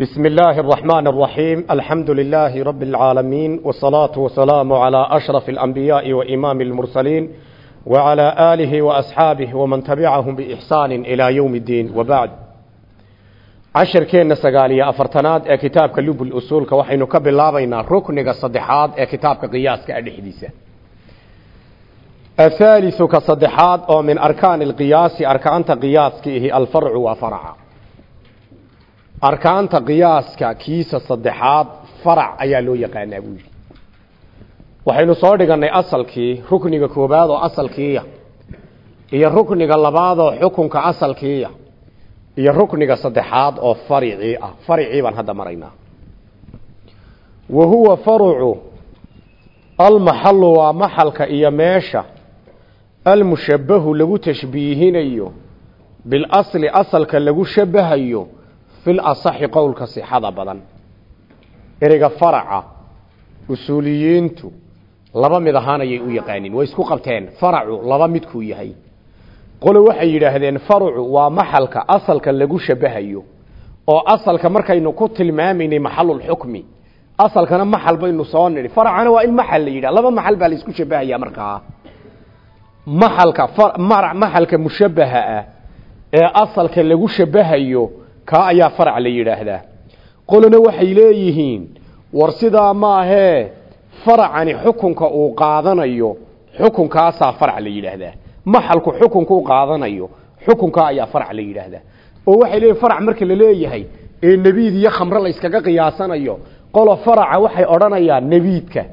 بسم الله الرحمن الرحيم الحمد لله رب العالمين والصلاة والسلام على أشرف الأنبياء وإمام المرسلين وعلى آله وأصحابه ومن تبعهم بإحسان إلى يوم الدين وبعد عشر كين سقالية أفرتناد ee kitaabka lub usuulka waxaynu ka bilaabaynaa rukniga saddexaad ee kitaabka qiyaaska adhexdiisa الثالث كصدحات أو من أركان القياس أركان قياس كيه الفرع وفرع arkaanta qiyaaska kiisa saddexaad farac ayaa loo yaqaanaa buu yidhi. Waxaynu soo dhigannay asalkii rukniga koowaad oo asalkiiya iyo rukniga labaad oo xukunka asalkiiya iyo rukniga saddexaad oo faricii ah. Faricii baan hadda maraynaa. Wa huwa farucu almaxalu waa maxalka iyo meesha almushabbahu lagu tashbiihinayo bilasli asalka lagu shabahayo fil qowlka sixada badan. Ereyga faraca usuuliyiintu laba mid ahaan ayay u yaqaaniin. Way isku qabteen faracu laba midkuu yahay. Qole waxay yidhaahdeen faracu waa maxalka asalka lagu shabahayo oo asalka markaynu ku tilmaamaynay maxalulxukmi asalkana maxal baynu soo nidhi. Faracana waa in maxal la yidhah laba maxal baa la isku shabahaya markaa. Maxalka maxalka mushabaha ah ee asalka lagu shabahayo kaa ayaa farac la yidhaahdaa. Qolona waxay leeyihiin war sidaa maahee faracani xukunka uu qaadanayo xukunkaasaa farac la yidhaahdaa. Maxalku xukunka u qaadanayo xukunkaa ayaa farac la yidhaahdaa. Oo waxay leeyihiin farac marka la leeyahay ee nebiid iyo khamre la yskaga qiyaasanayo qolo faraca waxay odhanayaan nebiidka.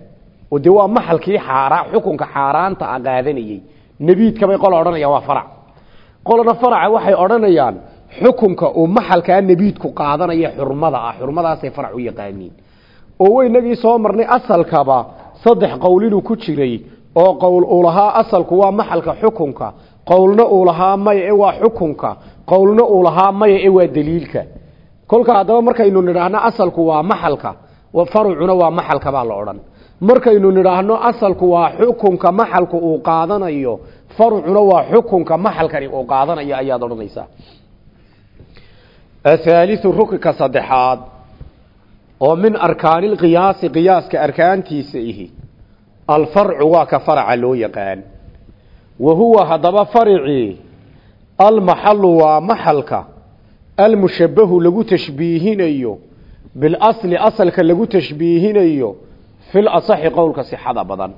Oo dee waa maxalkii xaara xukunka xaaraanta a qaadanayey. Nebiidkabay qola odhanayaan waa farac. Qolona faraca waxay odhanayaan xukunka uu maxalkaa nebiidku qaadanaya xurmada ah. Xurmadaasay u yaqaaniin. Oo weynagii soo marnay asalkaba saddex qowlinuu ku jiray oo qowl uu lahaa asalku waa maxalka xukunka. Qowlna uu lahaa maya e waa xukunka. Qowlna uu lahaa maya e waa daliilka. Kolka haddaba markaynu nidhaahno asalku waa maxalka farucuna waa maxalka baa la odhan. Markaynu nidhaahno asalku waa xukunka maxalku uu qaadanayo farucuna waa xukunka maxalkani uu qaadanayo ayaad odhanaysaa athaaliu ruknka saddexaad. Oo min arkaani lqiyaasi qiyaaska arkaantiisa ihi. Alfarcu waa ka faraca loo yaqaan. Wa huwa haddaba faricii almaxalu waa maxalka almushabahu lagu tashbiihinayo. Bilasli asalka lagu tashbiihinayo. Fil asaxi qowlka sixada badan.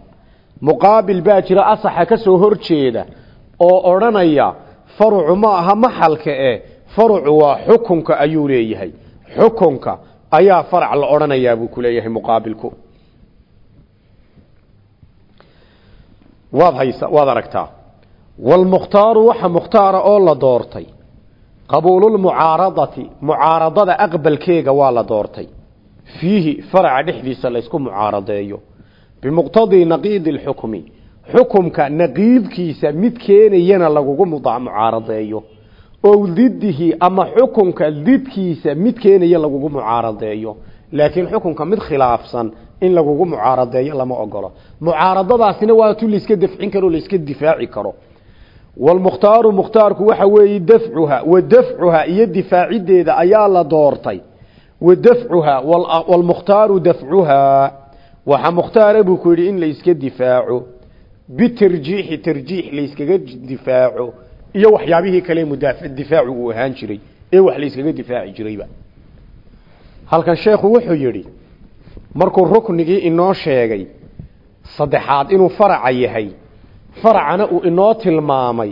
Muqaabil baa jira asaxa ka soo horjeeda oo odhanaya farucu ma aha maxalka e farucu waa xukunka ayuu leeyahay. Xukunka ayaa farac la odhanayaa buu ku leeyahay muqaabilku. Waad haysa waad aragtaa. Walmukhtaaru waxa mukhtaara oo la doortay. Qabuululmucaaradati mucaaradada aqbalkeega waa la doortay. Fiihi faraca dhexdiisa laysku mucaaradeeyo. Bimuqtadii naqiidi lxukmi xukumka naqiidkiisa mid keenayana lagugu mucaaradeeyo oo didihi ama xukunka didkiisa mid keenaya lagugu mucaaradeeyo. Laakiin xukunka mid khilaafsan in lagugu mucaaradeeyo lama ogolo. Mucaaradadaasina waa tu layska dafcin karo layska difaaci karo. Walmukhtaaru mukhtaarku waxa weeye dafcuha wa dafcuha iyo difaacideeda ayaa la doortay. Wa dafcuha walmukhtaaru dafcuhaa waxa mukhtaara buu ku yidhi in layska difaaco. Bitarjiixi tarjiix layskaga difaaco iyo waxyaabihii kale mudaafa difaacu uu ahaan jiray ee wax layskaga difaaci jirayba. Halkan sheekhu wuxuu yidhi markuu ruknigii inoo sheegay saddexaad inuu faraca yahay faracana uu inoo tilmaamay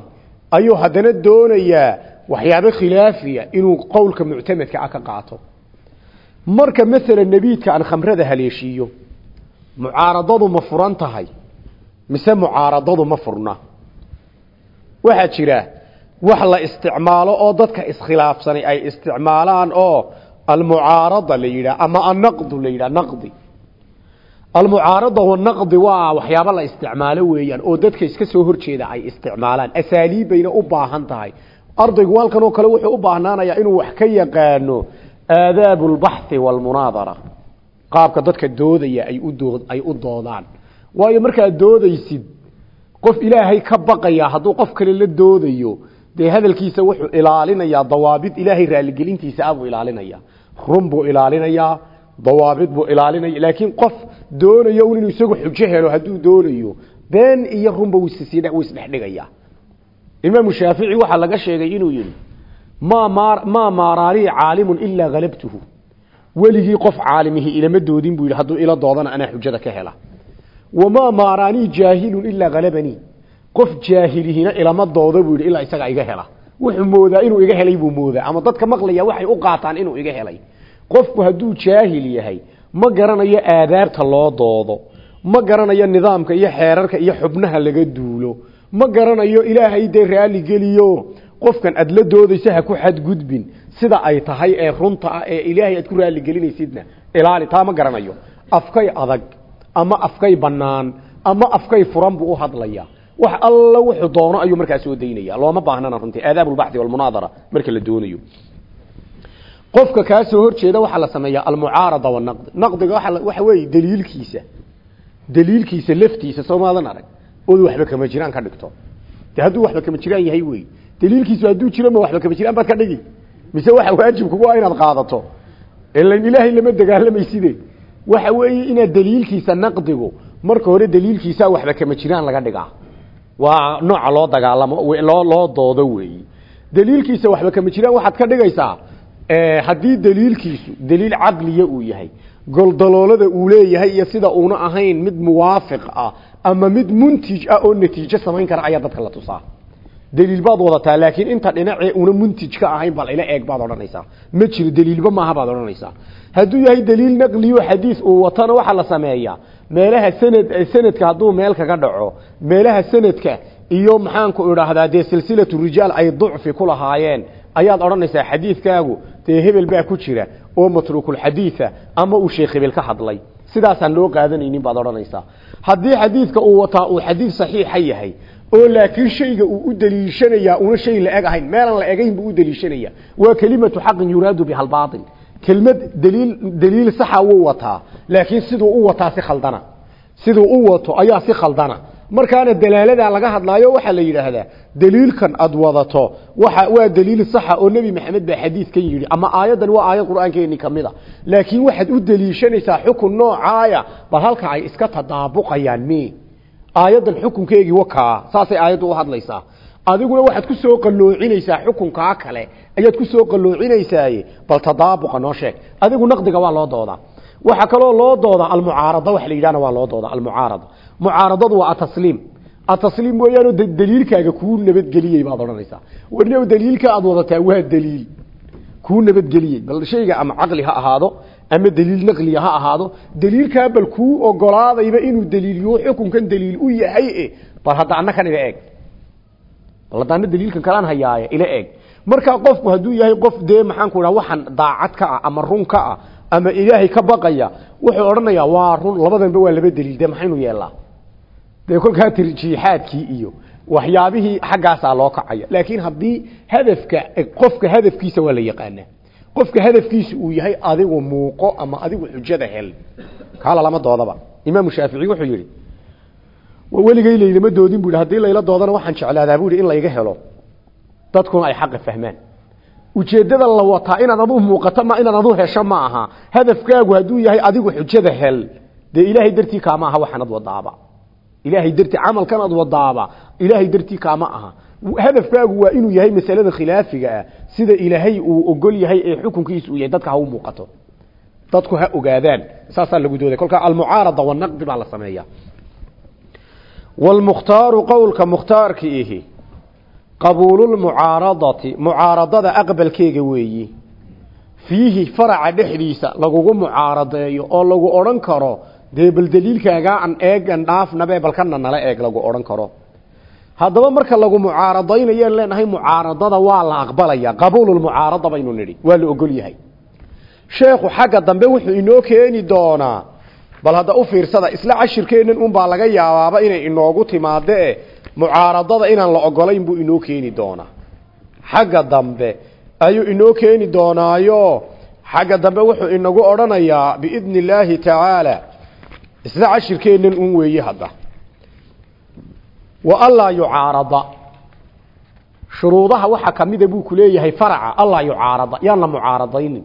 ayuu haddana doonayaa waxyaabo khilaafiya inuu qowlka muctamadka ah ka qaato. Marka masalan nebiidka aan khamrada haleeshiiyo mucaaradadu ma furan tahay mise mucaaradadu ma furna waxaa jira wax la isticmaalo oo dadka iskhilaafsanay ay isticmaalaan oo almucaarada la yidhaah ama annaqdu la naqdi. Almucaarada wanaqdi waa waxyaabo la isticmaalo weeyaan oo dadka iska soo horjeeda ay isticmaalaan. Asaaliib bayna u baahan tahay. Ardaygu halkan oo kale wuxuu u baahnaanayaa inuu wax ka yaqaano aadaabu lbaxthi walmunaadara qaabka dadka doodaya ay u dood ay u doodaan. Waayo markaad doodaysid qof ilaahay ka baqaya hadduu qof kale la doodayo dee hadalkiisa wuxuu ilaalinayaa dawaabid ilaahay raaligelintiisa abuu ilaalinaya run buu ilaalinayaa dawaabid buu ilaalinaya laakiin qof doonayo inuu isagu xujo helo hadduu doonayo been iyo runba wuu isdhexdhigayaa. Imaamu shaafici waxaa laga sheegay inuu yihi maa maaraanii caalimun ilaa halabtuhu weligii qof caalimihi ilama doodin buu yidhi hadduu ila doodana anaa xujada ka hela wamaa maaraanii jaahilun ilaa halabanii qof jaahilihina ilama doodo buu yidhi ilaa isagaa iga hela wuxuu moodaa inuu iga helay buu moodaa ama dadka maqlaya waxay u qaataan inuu iga helay qofku hadduu jaahil yahay ma garanayo aadaabta loo doodo ma garanayo nidaamka iyo xeerarka iyo xubnaha laga duulo ma garanayo ilaahay dee raali geliyo qofkan aad la doodaysa ha ku xadgudbin sida ay tahay ee runta ah ee ilaahay aad ku raali gelinaysidna ilaali taa ma ama afkay bannaan ama afkay furan buu u hadlaya. Wax alla wuxuu doono ayuu markaa soo daynaya. Looma baahnana runtii. Aadaab walmunaadara marka la doonayo. Qofka kaa horjeeda waxaa la sameeyaa almucaarada wanaqd naqdiga waxa weeye daliilkiisa. Daliilkiisa laftiisa soomaadan arag. Ood waxba kama jiraan ka dhigto. De hadduu waxba kama jiraan yahay wey daliilkiisu hadduu jiro ma waxba kama jiraan baad ka dhigi. Mise waxa waajib kugu ah inaad qaadato. Ilan ilaahay lama dagaalamaysidee waxa weeye inaad daliilkiisa naqdigu. Marka hore daliilkiisa waxba kama jiraan laga dhigaa. Waa nooca loo dagaalamo loo loo doodo weeyi. Daliilkiisa waxba kama jiraan. Waxaad ka dhigaysaa haddii daliilkiisu daliil caqliya uu yahay goldaloolada uu leeyahay iyo sida uuna ahayn mid muwaafiq ah ama mid muntij ah oo natiijo samayn kara ayaa dadka la tusaa. Daliil baad wadataa laakiin inta dhinacee una muntij ka ahayn bal ila eeg baad odhanaysaa. Ma jiro daliilba maaha baad odhanaysaa hadduu yahay daliil naqliyo xadiis uu watana waxaa la sameeyaa. Meelaha sanad sanadka hadduu meel kaga dhaco meelaha sanadka iyo maxaanku idhaahdaa dee silsilatu rijaal ay ducfi ku lahaayeen ayaad odhanaysaa xadiidkaagu dee hebel baa ku jira oo matruukulxadiida ama uu sheekh hebel ka hadlay. Sidaasaan loo qaadanaynin baad odhanaysaa. Haddii xadiidka uu wataa uu xadiid saxiixa yahay oo laakiin shayga uu u daliishanayaa una shay la eg ahayn la egayn buu u daliishanaya waa kelimatu xaqin yuraadu biha albaatil kelmad daliil daliil saxa wuu wataa laakiin siduu u wataa si khaldana. Siduu u wato ayaa si khaldana. Markaana dalaaladaa laga hadlaayo waxaa la yidhaahdaa daliilkan aad wadato waxa waa daliil saxa oo nebi maxamed baa xadiidkan yidhi ama aayaddan waa aayad qur'aankeeni ka mid a laakiin waxaad u daliishanaysaa xukun noocaaya bal halka ay iska tadaabuqayaan mi aayaddan xukunkeegii wakaa saasay aayaddu u hadlaysaa adiguna waxaad ku soo qaloocinaysaa xukunkaa kale. Ayaad ku soo qaloocinaysaay bal tadaabuqa noo sheeg. Adigu naqdiga waa loo doodaa. Waxa kaloo loo doodaa almucaarada. Waxa la yidhahna waa loo doodaa almucaarada. Mucaaradadu waa atasliim. Atasliim weeyaanoo daliilkaaga kuu nabadgeliyey baad odhanaysaa. Warniow daliilka aad wadataa waa daliil kuu nabadgeliyey. Bal shayga ama caqli ha ahaado ama daliil naqliya ha ahaado daliilkaa bal kuu ogolaadayba inuu daliiliyo xukunkan daliil u yahay e. Bal hadda anna kan iga eeg bal hadda anna daliilkan kalaan hayaaye ila eeg. Markaa qofku hadduu yahay qof dee maxaanku dhaha waxaan daacad ka ah ama run ka ah ama ilaahay ka baqaya wuxuu odhanayaa waa run labadanba waa laba daliil dee maxaynu yeelaa dee kolkaa tarjiixaadkii iyo waxyaabihii xaggaasaa loo kacaya. Laakiin haddii hadafka qofka hadafkiisa waa la yaqaanaa. Qofka hadafkiisa uu yahay adigu muuqo ama adigu xujada hel. Kaala lama doodaba. Imaamu shaafici wuxuu yidhi weligay laylama doodin bu haddii layla doodana waxaan jeclaadaa bu yidhi in layga helo. Dadkuna ay xaqa fahmaan. Ujeeddada la wataa inaad aduu muuqato ma inaad adu hesho ma aha. Hadafkaagu hadduu yahay adigu xujada hel. Dee ilaahay dartii kaama aha waxaanad wadaaba. Ilaahay dartii camalkan aad wadaaba. Ilaahay dartii kaama aha. Hadafkaagu waa inuu yahay masalada khilaafiga ah sida ilaahay uu ogol yahay ee xukunkiisu yahay dadka ha u muuqato. Dadku ha ogaadaan. Saasaa lagu dooday. Kolkaa almucaarada wanaqdi baa la sameeya walmukhtaaru qowlka mukhtaarki ihi qabuululmucaaradati mucaaradada aqbalkeega weeyi fiihi faraca dhexdiisa lagugu mucaaradeeyo oo lagu odhan karo dee bal daliilkaagaa an eegan dhaafnabe balkana nala eeg lagu odhan karo haddaba marka lagu mucaaradaynayan leenahay mucaaradada waa la aqbalaya qabuululmucaarada baynu nidhi waa la ogol yahay sheekhu xagga dambe wuxuu inoo keeni doonaa bal hadda u fiirsada isla cashirkeennan unbaa laga yaabaaba inay inoogu timaadee mucaaradada inaan la ogolayn buu inoo keeni doonaa xagga dambe ayuu inoo keeni doonaayo. Xagga dambe wuxuu inagu odhanayaa biidni illaahi tacaala isla cashirkeennan un weeye hadda. Wa allaa yucaarada. Shuruudaha waxaa kamida buu ku leeyahay faraca allaa yucaarada. Yaan la mucaaradaynin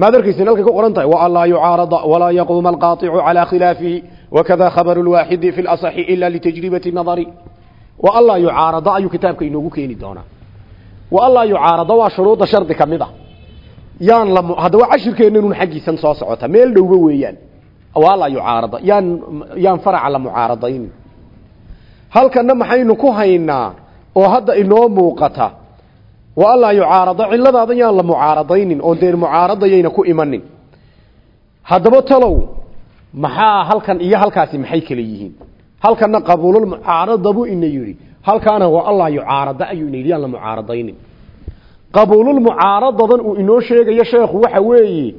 maad arkaysin halkay ku qoran tahay waan laa yucaarada walaa yaquuma alqaaicu calaa khilaafihi wakada khabaru lwaaxidi fi lasaxi ila litajribati nadari. Waan laa yucaarada ayuu kitaabka inoogu keeni doonaa. Waan laa yucaarada waa shuruudda shardi ka mid a yaan la haddaba cashirkeenanun xaggiisan soo socota meel dhowba weeyaan. Waan laa yucaarada yaan yaan faraca la mucaaradaynin halkana maxaynu ku haynaa oo hadda inoo muuqata wa allaa yucaarado ciladaada yaan la mucaaradaynin oo dee mucaaradayayna ku imanin haddaba talow maxaa halkan iyo halkaasi maxay kala yihiin? Halkana qabuululmucaarada buu ina yidhi halkaana wa allaa yucaarada ayuu ina yidhi yaan la mucaaradaynin qabuululmucaaradadan uu inoo sheegayo sheekhu waxa weeye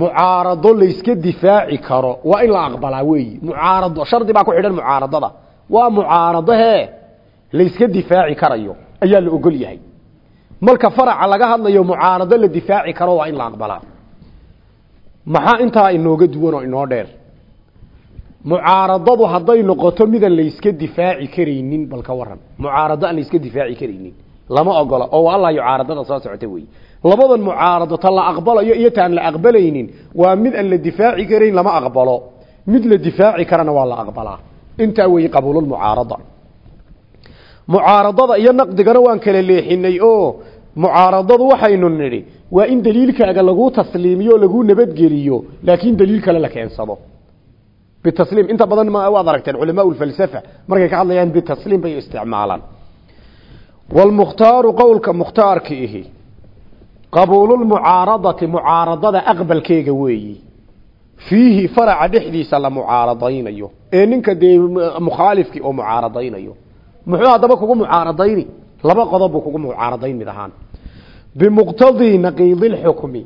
mucaarado layska difaaci karo waa in la aqbalaa weeyi. Mucaarado shardi baa ku xidhan mucaaradada. Waa mucaarado layska difaaci karayo ayaa la ogol yahay marka faraca laga hadlayo mucaarado la difaaci karo waa in la aqbalaa maxaa intaa inooga duwan oo inoo dheer? Mucaaradadu hadday noqoto midaan layska difaaci karaynin bal ka waran mucaarado aan layska difaaci karaynin. Lama ogola. Oo allah yucaaradada soo socota wey labadan mucaarado ta la aqbalayo iyo taan la aqbalaynin waa mid aan la difaaci karayn lama aqbalo. Mid la difaaci karana waa la aqbalaa. Intaa weeye qabuululmucaarada mucaaradada iyo naqdigana waan kala leexinay oo mucaaradadu waxaynu nidhi waa in daliilkaaga lagu tasliimiyo lagu nabadgeliyo laakiin daliil kale la keensado. Bitasliim inta badan waad aragteen culamaa ulfalsafa markay ka hadlayaan bitasliim bay isticmaalaan. Walmukhtaaru qowlka mukhtaarka ihi qabuululmucaaradati mucaaradada aqbalkeega weeyi. Fiihi faraca dhexdiisa la mucaaradaynayo ee ninka dee mukhaalifkii oo mucaaradaynayo muxuu haddaba kugu mucaaradayni laba qodob buu kugu mucaaradayn mid ahaan. Bimuqtadii naqiidilxukmi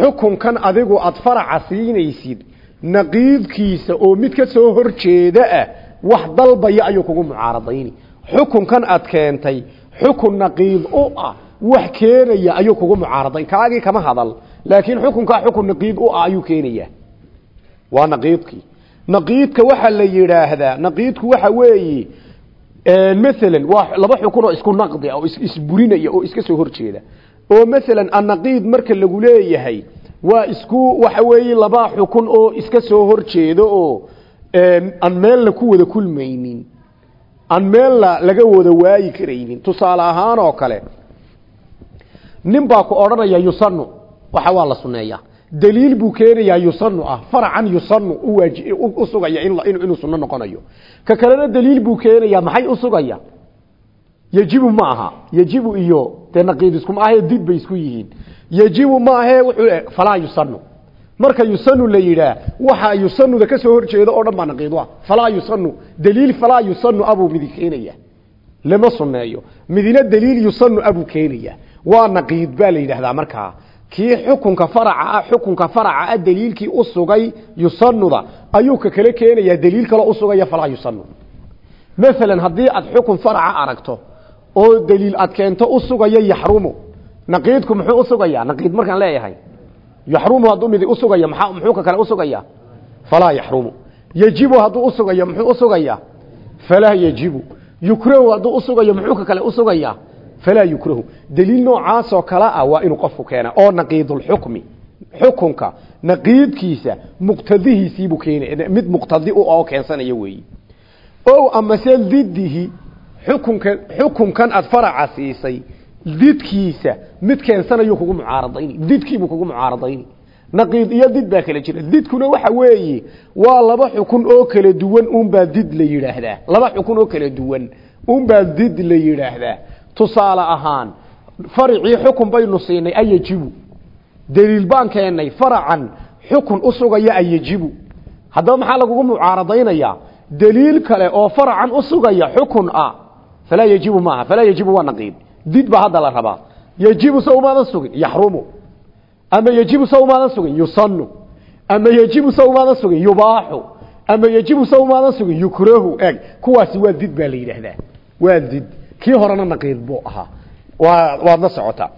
xukunkan adigu aada faraca siinaysid naqiidkiisa oo mid ka soo horjeeda ah wax dalbaya ayuu kugu mucaaradayni xukunkan aad keentay xukun naqiid u ah wax keenaya ayuu kugu mucaaradayn. Kaagii kama hadal laakiin xukunkaa xukun naqiid u ah ayuu keenaya. Waa naqiidkii. Naqiidka waxaa la yidhaahdaa naqiidku waxa weeye waa laba xukun oo isku naqdi ah oo isburinaya oo iska soo horjeeda. Oo maalan annaqiid marka lagu leeyahay waa isku waxa weeye laba xukun oo iska soo horjeeda oo aan meelna ku wada kulmaynin. Aan meelna laga wada waayi karaynin. Tusaale ahaan oo kale nin baa ku odhanaya yusanu waxa waa la suneeyaa daliil buu keenayaa yusanu ah faracan yusanu u sugaya inuu suno noqonayo. Ka kalena daliil buu keenayaa maxay u sugaya? Yejibu ma aha. Yejibu iyo dee naqiid iskuma ahee did bay isku yihiin. Yejibu ma ahee wuxuu falaa yusanu marka yusanu la yidhaah waxa yusanuda ka soo horjeeda oo dhan baa naqiid ah falaa yusanu daliil falaa yusanu abuu midi keenaya lama suneeyo midina daliil yusanu abuu keenaya waa naqiid baa la yidhaahdaa markaa kii xukunka faraca ah xukunka faraca ah daliilkii u sugay yusanuda ayuu ka kale keenayaa daliil kale u sugaya falaa yusanu maalan haddii aad xukun faraca aragto oo daliil aad keento u sugaya yaxrumu. Naqiidku muxuu u sugayaa? Naqiid markaan leeyahay. Yaxrumu hadduu midi usugaya maa muxuu ka kale usugaya falaa yaxrumu. Yejibu hadduu usugayo muxuu usugaya falaa yejibu yukrahu hadduu usugayo muxuu ka kale usugaya falaa yukrahu daliil noocaasoo kale ah waa inuu qofku keena oo naqiidulxukmi xukunka naqiidkiisa muqtadihiisiibuu keenaya mid muqtadi u oo keensanaya weeyi o amase didihi xukunka xukunkan aada faraca siisay didkiisa mid keensanayu kugu mucaaradayni didkiibuu kugu mucaaradayni naqiid iyo did baa kala jira didkuna waxa weeye waa laba xukun oo kala duwan unbaa did la yidhaahdaa laba xukun oo kala duwan unbaa did la yidhaahdaa tusaale ahaan faricii xukun baynu siinay ayajibu daliil baan keennay faracan xukun u ayajibu haddaba maxaa lagugu mucaaradaynayaa daliil kale oo faracan u xukun ah falaa yejibu maaha falaa yejibu waa naqiid did baa hadda la rabaa. Yejibu sa umaadan sugin yaxrumu. Ama yejibu sa umaadan sugin yusanu ama yejibu sa umaadan sugin yubaaxu. Ama yejibu sa umaadan sugin yukrahu. Eg kuwaasi waa did baa la yidhaahdaa. Waa did kii horena naqiid buu ahaa. Waa waad la socotaa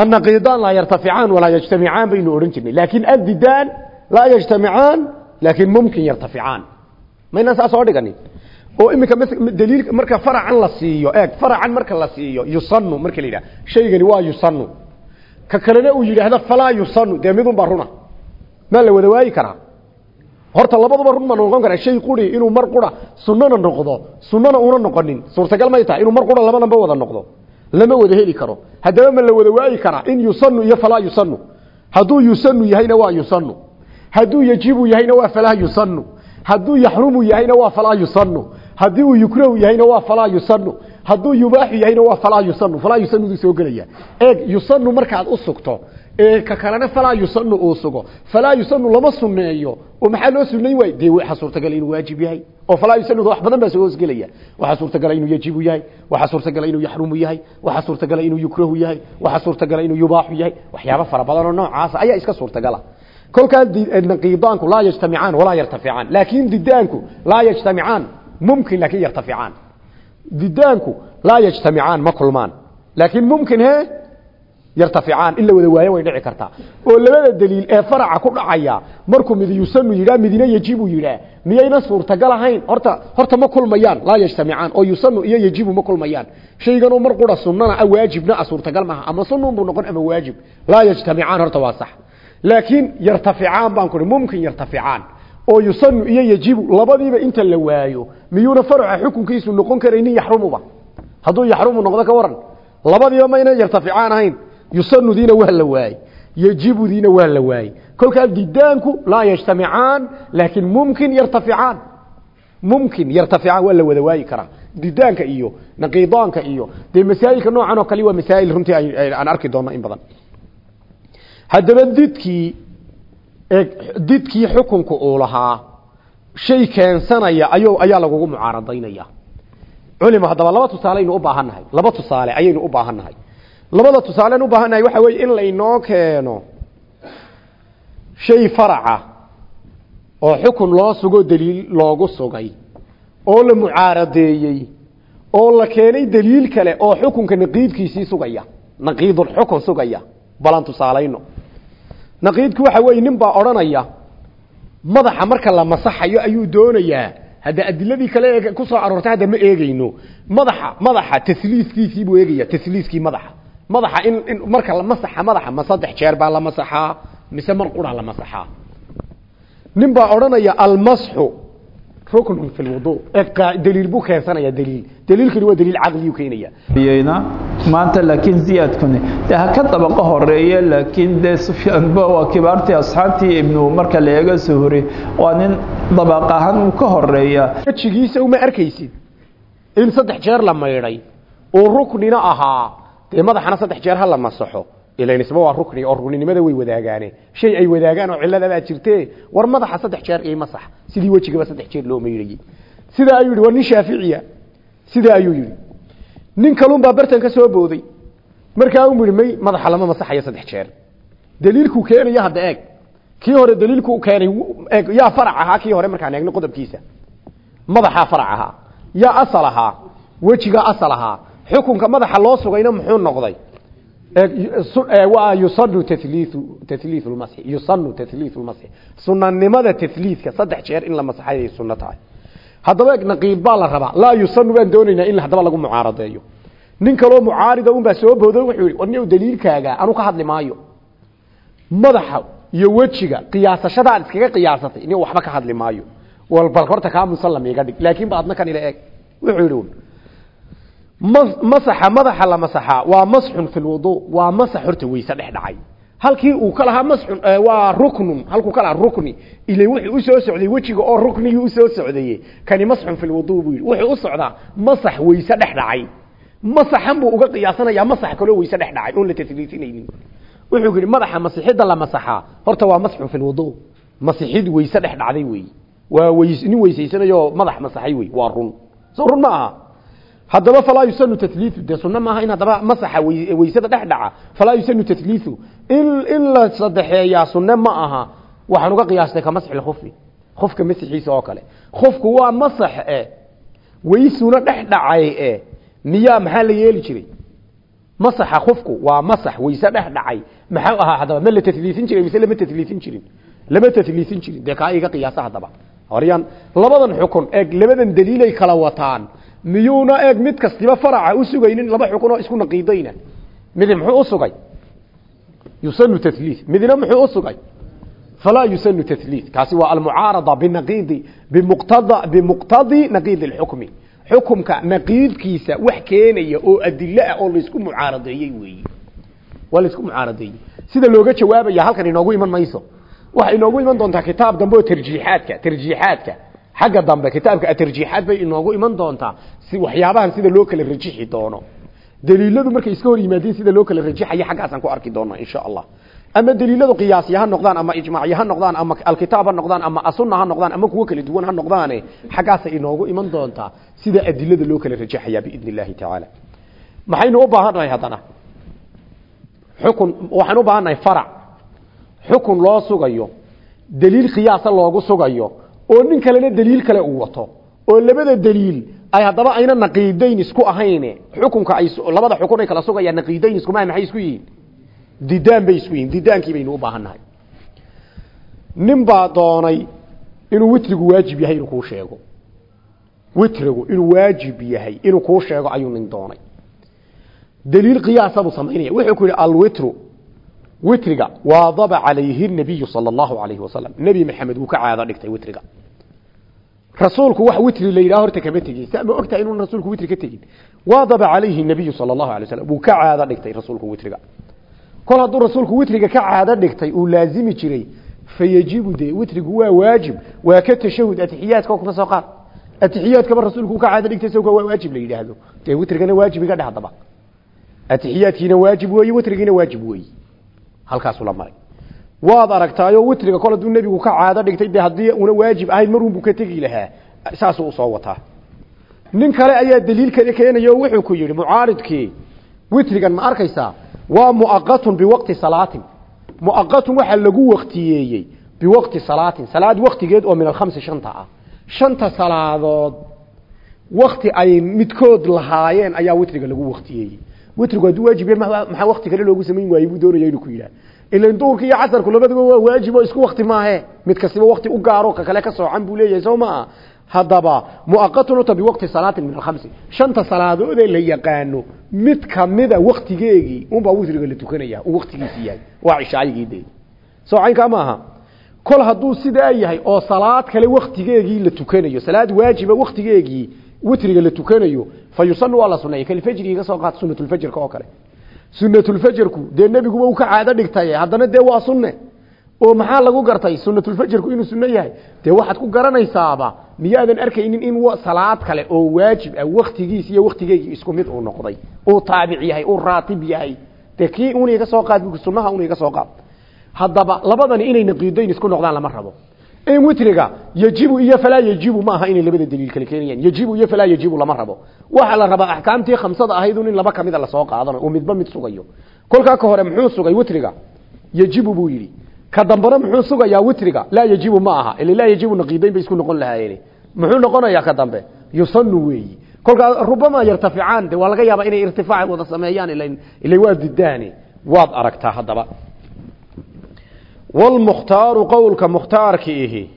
annaqiidaan laa yartaficaan walaa yajtamicaan baynu odhan jirnay. Laakin addidaan laa yajtamicaan laakin mumkin yartaficaan. Maynaan saa soo dhiganin. Oo iminka daliil marka faracan la siiyo eeg faracan marka la siiyo yusanu marka yidhaha shaygani waa yusanu ka kalena uu yidhaahdo falaa yusanu dee midun baa runa. Maa la wada waayi karaa horta labaduba run ma noqon karaa shay quri inuu mar qura sunnana noqdo. Sunnana una noqonin. Suurtagal may tahay inuu mar qura labadanba wada noqdo. Lama wada heli karo. Haddaba ma la wada waayi karaa in yusanu iyo falaa yusanu hadduu yusanu yahayna waa yusanu hadduu yajibu yahayna waa falaa yusanu hadduu yaxrumu yahayna waa falaa yusanu haddii uu yukrahu yahayna waa falaa yusanu hadduu yubaaxu yahayna waa falaa yusanu falaa yusanuduu soo gelaya. Eeg yusanu markaad u sugto ka kalena falaa yusanu uu sugo. Falaa yusanu lama sunneeyo oo maxaa loo sunayn waay dee waxaa suurtagala inuu waajib yahay. Oo falaa yusanuda wax badan baa soo hoosgelaya waxaa suurtagala inuu yajibu yahay. Waxaa suurtagala inuu yaxrumu yahay. Waxaa suurtagala inuu yukrahu yahay. Waxaa suurtagala inuu yubaaxu yahay. Waxyaabo fara badan oo noocaasa ayaa iska suurtagala. Kolkaa naqiidaanku laa yajtamicaan walaa yartaficaan laakin didaanku laa yajtamicaan mumkin laakin yartaficaan didaanku laa yajtamicaan ma kulmaan. Laakin mumkin he yartaficaan in wada waayo way dhici kartaa. Oo labada daliil ee faraca ku dhacaya markuu mid yusanu yidhaa midina yajibu yidhaa miyayna suurtagal ahayn? Horta horta ma kulmayaan. Laa yajtamicaan oo yusanu iyo yajibu ma kulmayaan. Shayganoo mar qura sunnana a waajibna a suurtagal ama sunun buu noqon ama waajib. Laa yajtamicaan horta waa sax. Laakiin yartaficaan baan ku mumkin yartaficaan oo yusanu iyo yajibu labadiiba inta la waayo miyuuna faraca xukunkiisu noqon karaynin yaxrumuba hadduu yaxrumu noqdo ka waran labadiiba mayna yartaficaan ahayn yusanudiina waa la waayey yajibudiina waa la waayey. Kolkaa didaanku laa yajtamicaan laakiin mumkin yartaficaan mumkin yartaficaan waa la wada waayi karaa. Didaanka iyo naqiidaanka iyo dee masaa'ilka noocan oo kale waa masaa'il runtii aan arki doonno in badan. Haddaba didkii didkii xukunka uu lahaa shay keensanaya ayo ayaa lagugu mucaaradaynaya. Culima haddaba laba tusaale aynu u baahannahay. Laba tusaale ayaynu u baahannahay labada tusaaleen u baahannahay waxa weeye in laynoo keeno shay faraca oo xukun loo sugo daliil loogu sugay oo la mucaaradeeyey oo la keenay daliil kale oo xukunka naqiidkiisii sugaya naqiidul xukun sugaya balan tusaalayno. Naqiidku waxa weeye nin baa odhanaya madaxa marka la masaxayo ayuu doonayaa hadda adiladii kale ee ku soo aroortay hadda ma eegeyno madaxa madaxa tasliiskiisii buu eegaya tasliiskii madaxa madaxa in marka la masaxa madaxa ma saddex jeer baa la masaxaa mise mar qura la masaxaa nin baa odhanaya almasxu ruknun fi lwudu daliil buu keensanaya daliil. Daliilkani waa daliil caqliyuu keenaya yeyna maanta laakiin ziyaadkuni dee ha ka dabaqo horeeye laakiin dee sufyaanba waa kibaartii asxaabtii ibnu marka la eega suhuri waa nin dabaq ahaan uu ka horreeya wejigiisa uma arkaysid in saddex jeer la maydhay oo ruknina ahaa dee madaxana saddex jeer ha la masaxo. Ilan isba waa rukni oo rukninimada way wadaagaane. Shay ay wadaagaan oo cilladabaa jirte war madaxa saddex jeer ii masax. Sidii wejigaba saddex jeer loo maydhayey sidaa ayuu yidhi waa nin shaaficiya. Sidaa ayuu yidhi. Nin kalun baa bartan ka soo booday. Markaa u yidhi may madaxa lama masaxayo saddex jeer. Daliilkuu keenaya hadda eeg. Kii hore daliilku keenay eeg. Yaa farac ahaa kii hore markaan eegno qodobkiisa. Madaxaa farac ahaa. Yaa asal ahaa. Wejigaa asal ahaa xukunka madaxa loo sugayna muxuu noqday? Waa yusanu taliiu taliiu lmasxi yusanu taliiu lmasxi sunanimada saddex jeer in la masaxay ay sunno tahay. Haddaba naqiid baa la rabaa. Laa yusanu baan doonaynaa in haddaba lagu mucaaradeeyo. Nin kaloo mucaarida unbaa soo boodo wuxuu yihi nin daliilkaaga anu ka hadli maayo. Madaxa iyo wejiga qiyaasashadaad iskaga qiyaasatay nin waxba ka hadli maayo. Bal horta kaa musallam iga dhig laakiin ba kan ila eeg. Wuxuu yidhi masaxa madaxa la masaxaa waa masxun fi lwudu waa masax horta weyse dhex halkii uu ka lahaa masxun waa ruknun halkuu ka rukni. Ile wuxuu u soo socday wejiga oo ruknigii u soo socdaye kani masxun fi lwudu buu yidhi. U socdaa masax weyse dhex masaxan buu uga qiyaasanayaa masax kaloo weyse dhex dhacay la tasliisinaynin wuxuu yidhi madaxa masixidda la masaxaa horta waa masxun fi lwudu masixid weyse dhex wey waa weys nin madax masaxay wey waa run. Soo run ma aha haddaba falaa yusanu taliiu dee sunno maaha in haddaba masaxa weysada dhex dhaca. Falaa yusanu taliiu in la sadexeeyaa sunne ma aha waxaan uga qiyaastay ka masxi lkufi kufka masixiisa oo kale. Kufku waa masax e. Weysuna dhex dhacay e. Miyaa maxaa la yeeli jiray? Masaxa kufku waa masax. Weyse dhex dhacay. Maxau ahaa ma la taliisin jiray mise lama taliisin jirin. Lama taliisin jirin. Dee kaa iga qiyaasa haddaba. Horyaan labadan xukun eeg labadan daliilay kala wataan miyuuna eeg mid kastiba faraca u sugaynin laba xukun oo isku naqiidayna. Mid muxuu u sugay? Yusanu tahliid midna muxuu u sugay? Falaa yusanu tahliid kaasi waa almucaarada binaqidi bimuqtada bimuqtadi naqiid alxukmi. Xukumka naqiidkiisa wax keenaya oo adilo ah oo laysku mucaaradeeyey weeye waa laysku mucaaradeeyey. Sida looga jawaabaya halkan inoogu iman mayso. Waxay inoogu iman doontaa kitaab dambe oo tarjiixaadka xagga dambe kitaabka atarjiixaad bay inoogu iman doontaa si waxyaabahan sida loo kala rajixi doono. Daliiladu markay iska hor yimaadeen sida loo kala rajaxaya xaggaasaan ku arki doonaa insha allah. Ama daliiladu qiyaasya ha noqdaan ama ijmaacya ha noqdaan ama alkitaab ha noqdaan ama asunna ha noqdaan ama kuwo kala duwan ha noqdaane xaggaasay inoogu iman doontaa sida adilada loo kala rajaxaya biidn tacaala maxaynu u baahannahay haddana? Xukun waxaan u baahannahay farac xukun loo sugayo daliil khiyaasa loogu sugayo oo nin kalena daliil kale uu wato oo labada daliil ay haddaba ayna naqiidayn isku ahayn xukunka ay labada xukun ay kala sugayaan naqiidayn iskuma maxay isku yihiin? Didaan bay isku yihiin didaankii baynu u baahannahay nin baa doonay inuu witrigu waajib yahay inuu kuu sheego. Witrigu inuu waajib yahay inuu kuu sheego ayuu nin doonay. Daliil qiyaasa buu samaynaya wuxuu ku yidhi alwitru witriga waadaba calayhi nabiyu sala allahu alayhi wasalam nebi maxamed wuu ka caado dhigtay witriga. Rasuulku wax witri la yidhaha horta kama tegin. Ma ogtahay inuun rasuulku witri ka tegin? Waadaba calayhi nabiyu sala allahu wasalam wuu ka caado dhigtay rasuulku witriga. Kol hadduu rasuulku witriga ka caado dhigtay uu laazimi jiray fayajibu dee witrigu waa waajib. Waa ka tashahud atixiyaadka kuma soo qaad. Atixiyaadkaba rasuulku uu ka caado dhigtay sawka waa waajib la yidhaahdo. Dee witrigana waajib iga dheh atixiyaadkiina waajib weeye witrigiina waajib weeye halkaasuu la maray. Waad aragtaayo witriga kol hadduu nebigu ka caado dhigtay dee haddii una waajib ahayn marunbuu ka tegi lahaa. Saasuu u soo wataa. Nin kale ayaa daliil kale keenaya oo wuxuu ku yidhi mucaaridkii witrigan ma arkaysaa? Waa muaqatun biwaqti salaatin. Muaqatun waxaa lagu waktiyeeyey biwaqti salaatin. Salaad waktigeed oo min alkhamsi shanta ah. Shanta salaadood wakti ay midkood lahaayeen ayaa witriga lagu waktiyeeyey witrigu hadduu waajib yahay maxaa wakti kale loogu samayn waayey buu doonaya inuu ku yidhaha ilan duurka iyo casarku labaduba waa waajib oo isku wakti maahe. Mid kastiba wakti u gaaro ka kale ka soocan buu leeyahay soo maa haddaba muaqatun uta biwaqti salaatin min alkhamsi. Shanta salaadood ee la yaqaano mid kamida waktigeegii unbaa witriga la tukanaya uu waktigiisi yahay. Waa cishaayigii dee. Soocaynkaa maaha kol hadduu sidaa yahay oo salaad kale waktigeegii la tukanayo salaad waajiba waktigeegii witriga la tukanayo fa yusanu waa la suneeya kalfajri iga soo qaat sunatulfajrka oo kale. Sunatulfajrku dee nebiguba uu ka caado dhigtay haddana dee waa sunne. Oo maxaa lagu gartay? Sunatulfajrku inuu sunno yahay. Dee waxaad ku garanaysaaba miyaadan arkaynin in salaad kale oo waajib ah waktigiis iyo waktigeygii isku mid uu noqday. Uu taabic yahay uu raatib yahay. Dee kii un soo qaad sunnaha un iga soo qaad. Haddaba labadani inay naqiidayn isku noqdaan lama rabo in witriga yajibu iyo falaa yajibu ma aha inay labada daliil kale keenayaan. Yajibu iyo falaa yajibu lama rabo. Waxaa la rabaa axkaamtii khamsada ahayd in laba kamida la soo qaadano oo midba mid sugayo. Kolkaa ka hore muxuu sugay witriga yajibu buu yidhi. Ka dambana muxuu sugayaa witriga laa yajibu ma aha. Ila laa yajibu naqiidayn bay isku noqon lahaayeen. Muxuu noqonayaa ka dambe? Yusanu weeyi. Kolkaa rubama yartaficaan de waa laga yaabaa inay irtifaac wada sameeyaan ila waa didaani waad aragtaa haddaba walmukhtaaru qowlka mukhtaarka ihi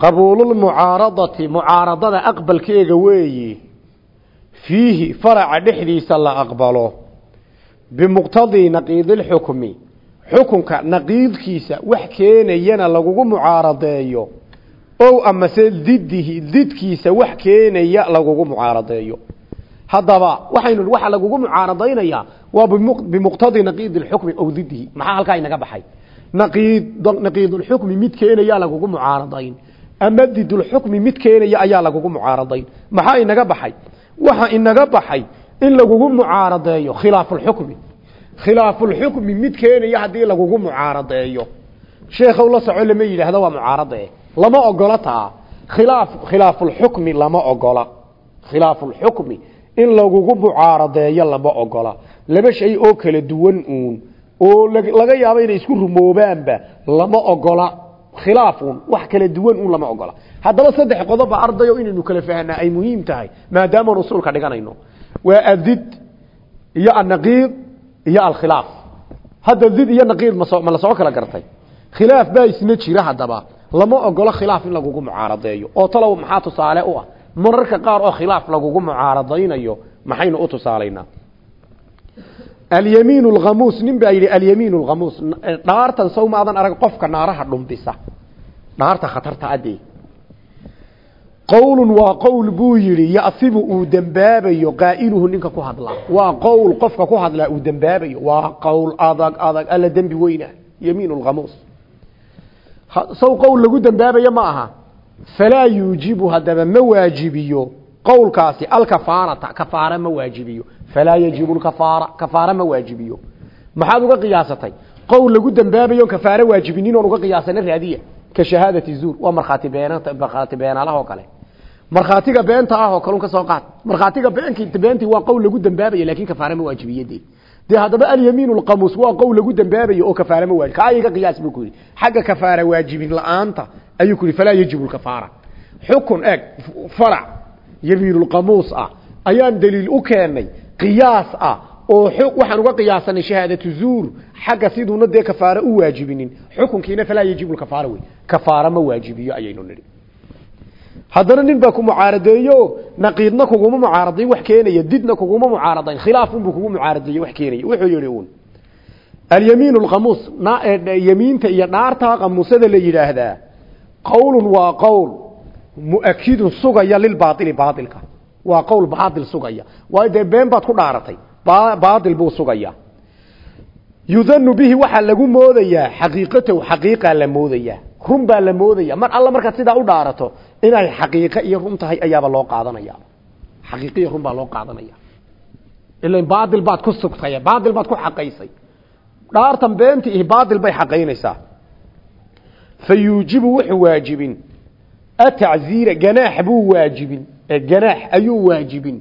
qabuululmucaaradati mucaaradada aqbalkeega weeyi fiihi faraca dhexdiisa la aqbalo bimuqtadii naqiidilxukmi xukunka naqiidkiisa wax keenayana lagugu mucaaradeeyo ow amase didihi didkiisa wax keenaya lagugu mucaaradeeyo haddaba waxaynu waxa lagugu mucaaradaynayaa waa bimuqtadii naqiidi lxukmi ow didihi maxaa halkaa inaga baxay naqiid naqiidul xukmi mid keenaya lagugu mucaaradayn ama didul xukmi mid keenaya ayaa lagugu mucaaradayn maxaa inaga baxay waxa inaga baxay in lagugu mucaaradeeyo khilaaful xukmi khilaaful xukmi mid keenaya haddii lagugu mucaaradeeyo sheekhow la soco lama waa mucaarade lama ogola taa khilaaf khilaaful xukmi lama ogola khilaaful xukmi in lagugu mucaaradeeyo lama ogola laba shay oo kala duwan uun oo laga yaabo inay isku rumoobaanba lama ogola khilaafun wax kala duwan un lama ogola. Haddaba saddex qodoba ardayo inaynu kala fahanaa ay muhiim tahay maadaamaan usuulka dhiganayno. Waa adid iyo annaqiid iyo alkhilaaf. Hadda did iyo naqiid maso ma la soo kala gartay. Khilaaf baa isna jira haddaba. Lama ogola khilaaf in lagugu mucaaradeeyo. Oo talow maxaa tusaale u ah? Mararka qaar oo khilaaf lagugu mucaaradaynayo maxaynu u tusaalaynaa alyamiin lkhamuus nin baa yidhi alyamiin lkhamuus dhaartan sow maadan arag qofka naaraha dhumbisa dhaarta khatarta adee qowlun waa qowl buu yidhi yasibu uu dembaabayo qaa'iluhu ninka ku hadlaa waa qowl qofka ku hadlaa uu dembaabayo waa qowl adag adag alla dembi weyna. Yamiin lkhamuus sow qowl lagu dembaabayo ma aha. Falaa yuujibu haddaba ma waajibiyo qowlkaasi alkafaarata kafaara ma waajibiyo. Falaa yajibu lkafaara kafaara ma waajibiyo. Maxaad uga qiyaasatay? Qowl lagu dembaabayo kafaare waajibinin oon uga qiyaasana raadiya. Ka shahaadati zuur waa markhaati been markhaati beenaalaha oo kale. Markhaatiga beenta ah oo kalun ka soo qaad. Markhaatiga beenki beentii waa qowl lagu dambaabaya laakiin kafaare ma waajibiye dee. Haddaba alyamiin lqamuus waa qowl lagu dambaabayo oo kafaare ma waajib. Kaa iga qiyaas buu ku yidhi. Xagga kafaara waajibin la'aanta ayuu ku yidhi falaa yajibu lkafaara xukun eeg farac yamiinulqamuus ah ayaan daliil u keenay qiyaas ah oo waxaan uga qiyaasanay shahaadatu zuur xagga siduuna dee kafaare u waajibinin. Xukunkiina falaa yajibu lkafaara wey. Kafaara ma waajibiyo ayaynu nidhi. Haddana nin baa ku mucaaradeeyo naqiidna kuguma mucaaradayn wax keenaya didna kuguma mucaaradayn khilaafunbuu kugu mucaaradeeye wax keenaya. Wuxuu yihi uun alyamiin lkhamuus yamiinta iyo dhaarta qamuusada muakidun sugaya lilbaaili baailka waa qowl baail sugaya. Waayo dee been baad ku dhaaratay. Baail buu sugaya. Yudanu bihi waxaa lagu moodayaa xaqiiqatahu xaqiiqaa la moodayaa. Run baa la moodaya mar alla markaad sidaa u dhaarato inay xaqiiqo iyo run tahay ayaaba loo qaadanaya. Xaqiiqo iyo run baa loo qaadanaya. Ilan baatil baad ku sugtay baatil baad ku xaqaysay. Dhaartan beenta ihi atacziira ganaax buu waajibin ganaax ayuu waajibin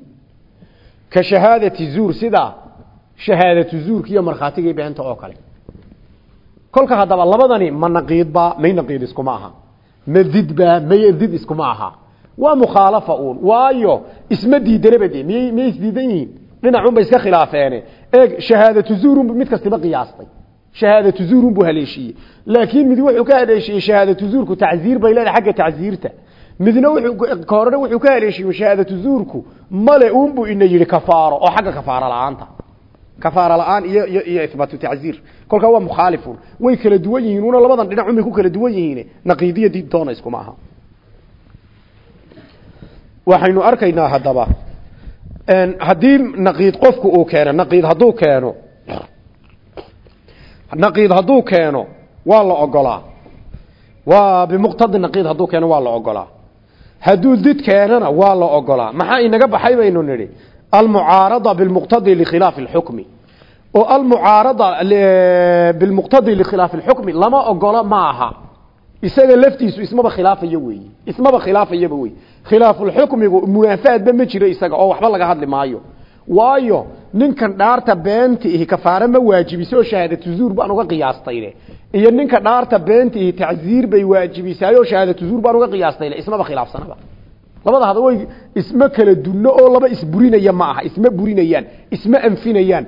ka shahaadati zuur sidaa shahaadatu zuurka iyo markhaatigii beenta oo kale kolka haddaba labadani ma naqiidba may naqiid iskuma aha ma didba may did iskuma aha waa mukhaalafa uun waayo isma diidanaba de miyay miyay isdiidan yihiin dhinacun bay iska khilaafeene eeg shahaadatu zuurunbu mid kastiba qiyaastay shahaadatu zuurun buu haleeshiiyey. Laakiin mid wuxuu ka haleeshiyey shahaadatu zuurku tacziir bay leedahay xagga tacziirta. Midna horena wuxuu ka haleeshiyey shahaadatu zuurku male uunbuu ina yidhi kafaaro oo xagga kafaaro la'aanta. Kafaara la'aan iyo iyo iyo tacziir. Kolkaa waa mukhaalifun. Way kala duwan yihiin una labadan dhinac unbay ku kala duwan yihiin naqiidiya diid doona iskuma aha. Waxaynu arkaynaa haddaba haddii naqiid qofku uu keeno naqiid hadduu keeno naqiid hadduu keeno waa la ogolaa waa bimuqtadi naqiid hadduu keeno waa la ogolaa hadduu did keenana waa la ogolaa maxaa inaga baxay baynu nidhi? Almucaarada bilmuqtadi likhilaafi اlxukmi oo almucaarada bilmuqtadi likhilaafi اlxukmi lama ogola ma aha isaga laftiisu ismaba khilaafayo weeye ismaba khilaafayaba wey khilaafulxukmigu munaafaadba ma jiro isaga oo waxba laga hadli maayo waayo ninkan dhaarta beenta ihi kafaare ma waajibiso shahaadatu zuur baan uga qiyaastayne iyo ninka dhaarta beenta ihi tacziir bay waajibisaayoo shahaadatu zuur baan uga qiyaastayne ismaba khilaafsanaba. Labada hada way isma kala dunno oo laba isburinaya ma aha. Isma burinayaan isma anfinayaan.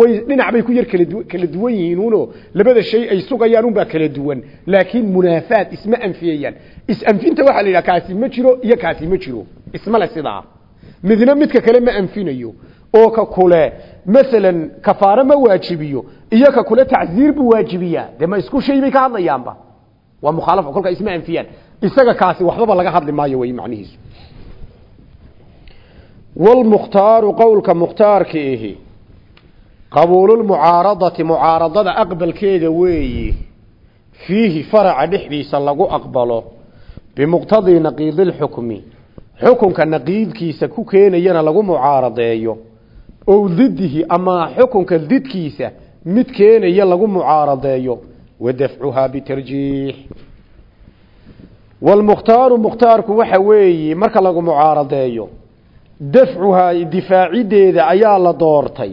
Way dhinac bay ku yar kala du kala duwan yihiin uno labada shay ay sugayaan unbaa kala duwan. Laakiin munaafaad isma anfiyayaan. Is-anfinta waxaa la yidhaha kaasi ma jiro iyo kaasi ma jiro. Isma le sidaa midna midka kale ma anfinayo oo ka kule. Masalan kafaare ma waajibiyo iyo ka kule tacziir buu waajibiyaa dee isku shay ka hadlayaanba. Waa mukhaalafo kolkaa isma anfiyaan. Isaga kaasi waxbaba laga hadli maayo wey macnihiisu. Wlmukhtaaru qowlka mukhtaarka ihi qabuululmucaaradati mucaaradada aqbalkeeda weeyi fiihi faraca dhexdiisa lagu aqbalo bimuqtadii naqiidilxukmi xukunka naqiidkiisa ku keenayana lagu mucaaradeeyo ow didihi ama xukunka didkiisa mid keenaya lagu mucaaradeeyo wa dafcuhaa bitarjiix. Walmukhtaaru mukhtaarku waxa weeye marka lagu mucaaradeeyo dafcuhaa difaacideeda ayaa la doortay.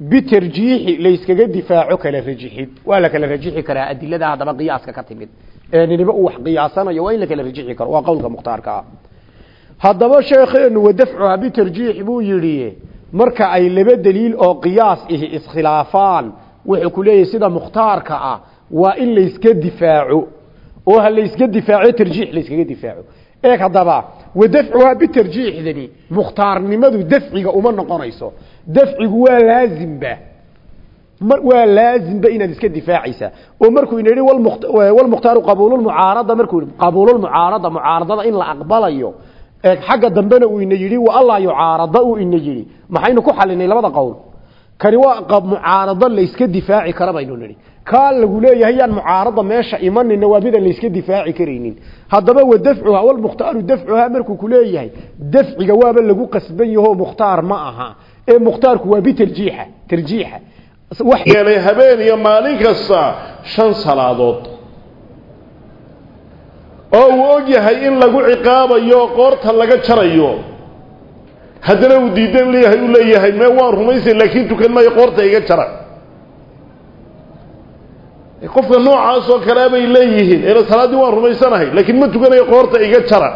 Bitarjiixi layskaga difaaco kala rajixid. Waa la kala rajixi karaa adilada haddaba qiyaaska ka timid. Ee niniba uu wax qiyaasanayo waa in la kala rajixi karo. Waa qowlka mukhtaarka ah haddaba sheekheenu wa dafcuhaa bitarjiix buu yidhi marka ay laba daliil oo qiyaas ihi iskhilaafaan. Wuxuu ku leeyahay sida mukhtaarka ah waa in layska difaaco. Oo ha layska difaaco tarjiix layskaga difaaco. Eeg haddaba wadafcuhaa bitarjiixdani mukhtaarnimadu dafciga uma noqonayso. Dafcigu waa laazimba. Waa laazimba inaad iska difaacaysaa. Oo markuu ina yidhi walmukhtaaru qabuululmucaarada markuu qabuululmucaarada mucaaradada in la aqbalayo ee xagga dambena uu ina yidhi wa allaa yucaarada uu ina yidhi. Maxaynu ku xalinay labada qowl. Kani waa mucaarado layska difaaci kara baynu nidhi. Kaa lagu leeyahay mucaarada meesha imanina waa midaan layska difaaci karaynin. Haddaba wa dafcuha walmukhtaaru dafcuha markuu ku leeyahay dafciga waaba lagu qasban yaho mukhtaar ma aha. Ee mukhtaarku waa bitarjiixa tarjiixa. Habeen iyo maalin kasta shan salaadood oo uu og yahay in lagu ciqaabayo qoorta laga jarayo. Haddana uu diidan leeyahay uu leeyahay mee waan rumaysay laakiin tukan maayo qoorta iga jara. Qofka noocaas oo kale bay leeyihiin ila salaaddii waan rumaysanahay laakiin ma tukanayo qoorta iga jara.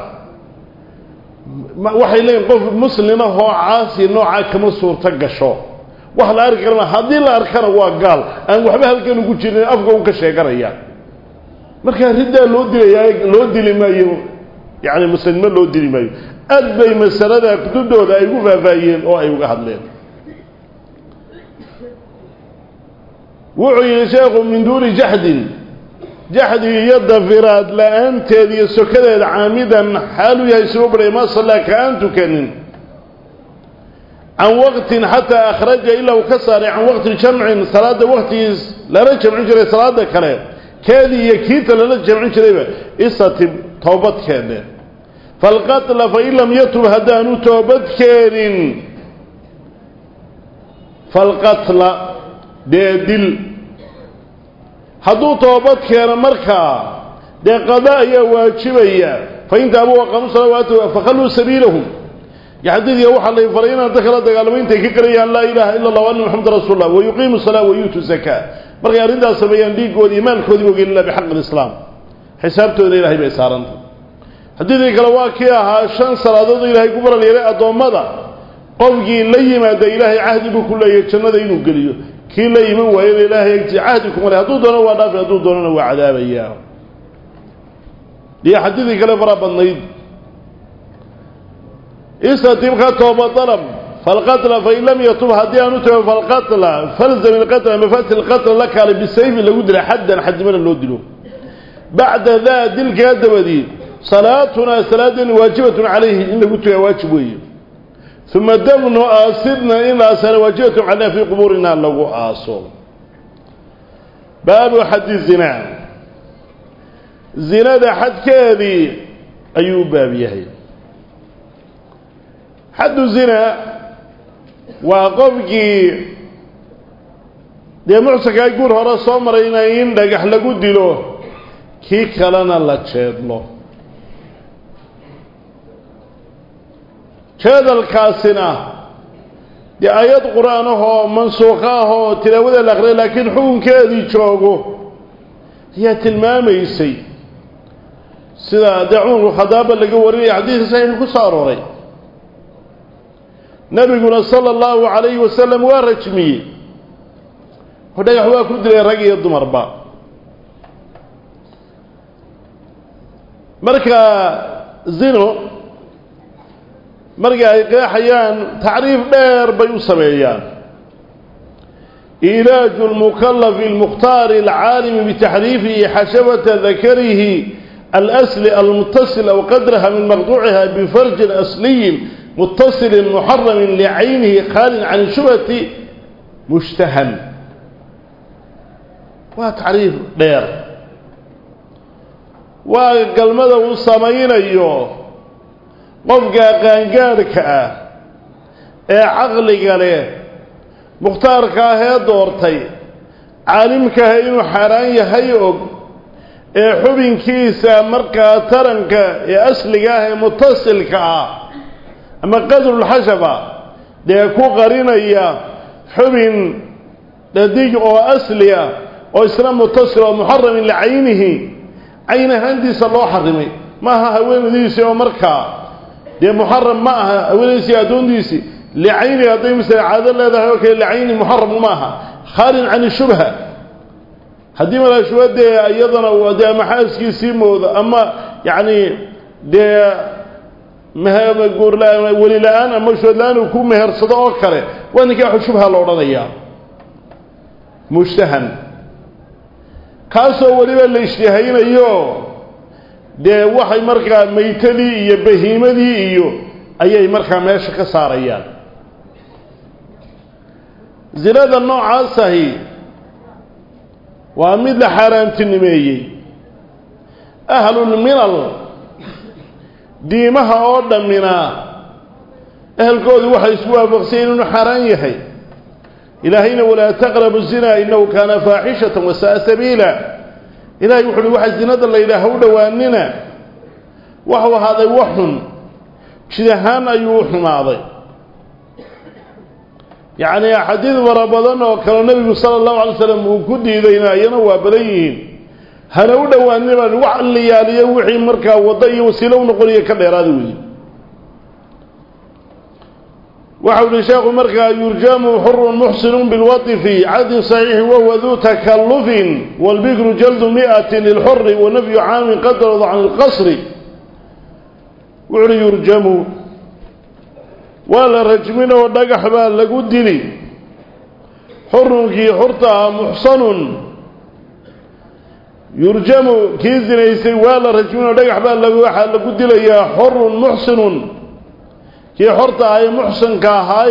Waxay leeyihiin qof muslimahoo caasi noocaa kama suurto gasho. Wax la arki karama haddii la arkana waa gaal. Aan waxba halkan ugu jirin afka un ka sheeganaya markaa riddaa loo dilayaa loo dili maayo yani muslimnimo loo dili maayo aad bay ay ugu faahfaahiyeen oo ay uga hadleen wuxuu yihi min duuni jaxdin jaxdi iyo dafiraad la-aanteed iyo sokadeeda caamidan xaaluu yahay isugu badhay ma sallaa ka aan tukanin can waqtin xataa akhraja ilaa uu ka saaray can waqti jamcin salaada waqtigiis lala jamcin jiray salaada kale keedii iyo kiita lala jamcin jirayba isatib toobadkeene falqatla fain lam yatub haddaanu toobadkeenin falqatla dee dil. Hadduu toobad keeno markaa dee qada ayaa waajibaya fain taabuu waqaamuu salawaatu fakhalluu sabiilahum xadiidka waxaa la faray inaan dadka la dagaalamo intay ka qarayaan laa ilaaha ila allah ana maxameda rasuul markay arrintaas sameeyaan dhiiggoodi iyo maalkoodiiba ogelinla bixaqi lislaam xisaabtooda ilaahay bay saarantay xadiidkii kale waa kii ahaa shan salaadood ilaahay ku baral yeelay addoommada qofkii la yimaada ilaahay cahdi buu ku leeyahay jannada inuu geliyo kii la iman waayana ilaahay agti cahdi kuma le hadduu doono waa dhaafi hadduu doonana waa cadaabaya iyo xadiidkii kale fara badnayd istatibka tooba dalab falqatla fain lam yatub haddii aanu tago falqatla falzam ilqatla mafati lqatla la kaalay bisayfi lagu dila xaddan xadimana loo dilo bacda daa dilkaa dabadii salaatunaa salaadeeni waajibatun calayhi in lagu tugaa waajib weeye uma damnu aasidna in la aasana waajibatun calayna fii qubuurina lagu aaso baabu xaddi zinaa zinada xadkeedii ayuu u baab yahay xaddu zina waa qofkii dee muxsankaa guur hore soo marayna in dhagax lagu dilo kii kalena la jeedlo. Jeedalkaasina dee ayad qur'aan ahoo mansuuqa ahoo tilaawada la aqriyay laakiin xukunkeedii joogo ayaa tilmaamaysay. Sida dee cumarku khadaaba laga warinaya xadiidka saxiix ku soo arooray nabiguna sala allahu calayhi wasalam waa rajmiyey. Dhagax waa ku dilay rag iyo dumarba. Marka zino marka ay qeexayaan tacriif dheer bay u sameeyaan. Ilaaju lmukalafi almukhtaari alcaalimi bitaxriifihi xashabata dakarihi alasli almutasil aw qadraha min maqduuciha bifarjin asliyin licaynihi khaalin can shubhati mushtahan waa tacriif dheer. waa galmada uu samaynayo qofka qaangaadhka ah ee caqliga leh mukhtaarka ah ee doortay caalimkaah inuu xaaraan yahay og ee xubinkiisa markaa taranka ee asliga ah ee mutasilka ah أما قدر الحسبة دي أكو قرينية حبين لديك أو أسلية أو إسلام متصل ومحرم لعينه. عين هندي صلى الله حرمي. ما هاوين ديسي ومركا دي محرم معها أولا ديسي أدون ديسي. لعيني أطيم سيد عاد الله إذا هو لعيني محرم معها خال عن الشبهة. هديما لا شوه دي أيضا ودي محاسكي سيمو. أما يعني دي guurla weli la'aan ama shood la'aan uu ku mehersado oo kale waa nikaaxu shubha la odhanayaa mushtahan. Kaasoo weliba la ishtihaynayo dee waxay markaa maytadii iyo bahiimadii iyo ayay markaa meesha ka saarayaan. Zinada noocaasahi waa mid la xaaraantinimeeyey. Ahlulminal ديمها أودا منا أهل كود وحي سوى فقسين حران يحي إلهين ولا تقرب الزنا إنه كان فاحشة وساء سبيلا إلهي يحل وحي الزنا دل إلى هود واننا وهو هذا وحن كذهان أيوح ماضي يعني يا حديث وربضان وكان النبي صلى الله عليه وسلم وكده إذينا ينوى بليهين hana u dhowaanina wax liyaaliyo wixii markaa waddo iyo wasiilo u noqonaya ka dheeraada weeye waxau ihi sheekhu markaa yurjamu xurun muxsinu bilwadi fi cadin saxiixi wahuwa duu takallufin walbikru jaldu mi'ati lilxuri wa nafyu caamin qadarada can ilqasri wuxu uhi yurjamu waa la rajmin oo dhagax baa lagu dili. Xurunkii xurta ah muxsanun يرجم كيزن يسي ولا رجمن دغ خبا لغو خا لغو دليا حر محسن. كي حرت هاي محسن كا